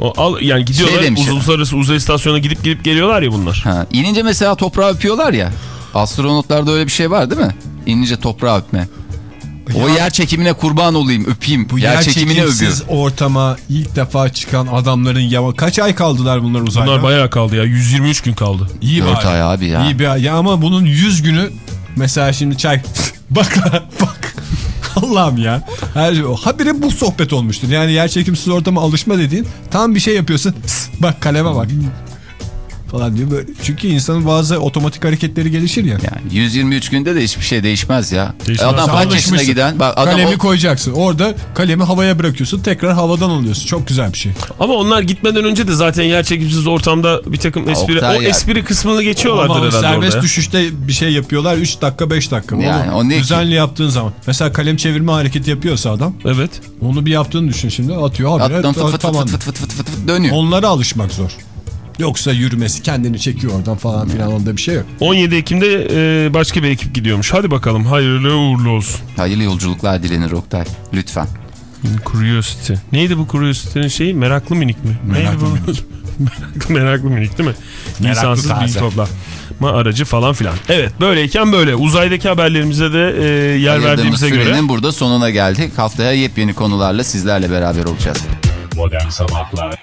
O al yani gidiyorlar Şey uluslararası uzay istasyonuna gidip gidip geliyorlar ya bunlar. Ha, inince mesela toprağı öpüyorlar ya. Astronotlarda öyle bir şey var değil mi? İnince toprağı öpme. O yer çekimine kurban olayım öpeyim. Bu yer, yer çekimini çekimsiz öpüyor. ortama ilk defa çıkan adamların yava kaç ay kaldılar bunlar uzayda? Bunlar bayağı kaldı ya 123 gün kaldı. İyi bari. ay abi ya. İyi bir ay. Ya ama bunun 100 günü mesela şimdi çay bak lan, bak. Allah'ım ya. Her habire bu sohbet olmuştur. Yani yer çekimsiz ortama alışma dediğin tam bir şey yapıyorsun. bak kaleme bak. Falan diyor böyle. Çünkü insanın bazı otomatik hareketleri gelişir ya. Yani 123 günde de hiçbir şey değişmez ya. Değişmez. Adam kaç yaşına giden. Bak adam kalemi o- koyacaksın. Orada kalemi havaya bırakıyorsun. Tekrar havadan alıyorsun. Çok güzel bir şey. Ama onlar gitmeden önce de zaten yer çekimsiz ortamda bir takım espri, Oktay o ya. espri kısmını geçiyorlardır Ama herhalde serbest orada. düşüşte bir şey yapıyorlar 3 dakika 5 dakika. Yani o ne ki? Düzenli yaptığın zaman. Mesela kalem çevirme hareketi yapıyorsa adam. Evet. Onu bir yaptığını düşün şimdi. Atıyor habire. Attım fıt fıt fıt tamam. fıt fıt fıt fıt fıt dönüyor. Onlara alışmak zor. Yoksa yürümesi kendini çekiyor oradan falan filan onda bir şey yok. 17 Ekim'de e, başka bir ekip gidiyormuş. Hadi bakalım hayırlı uğurlu olsun. Hayırlı yolculuklar dilenir Oktay. Lütfen. Curiosity. Neydi bu Curiosity'nin şeyi? Meraklı minik mi? Meraklı Neydi bu? meraklı, meraklı minik değil mi? Meraklı İnsansız taze. bilgi toplama aracı falan filan. Evet böyleyken böyle. Uzaydaki haberlerimize de e, yer Ayırdığımız verdiğimize göre. sürenin burada sonuna geldik. Haftaya yepyeni konularla sizlerle beraber olacağız. Modern Sabahlar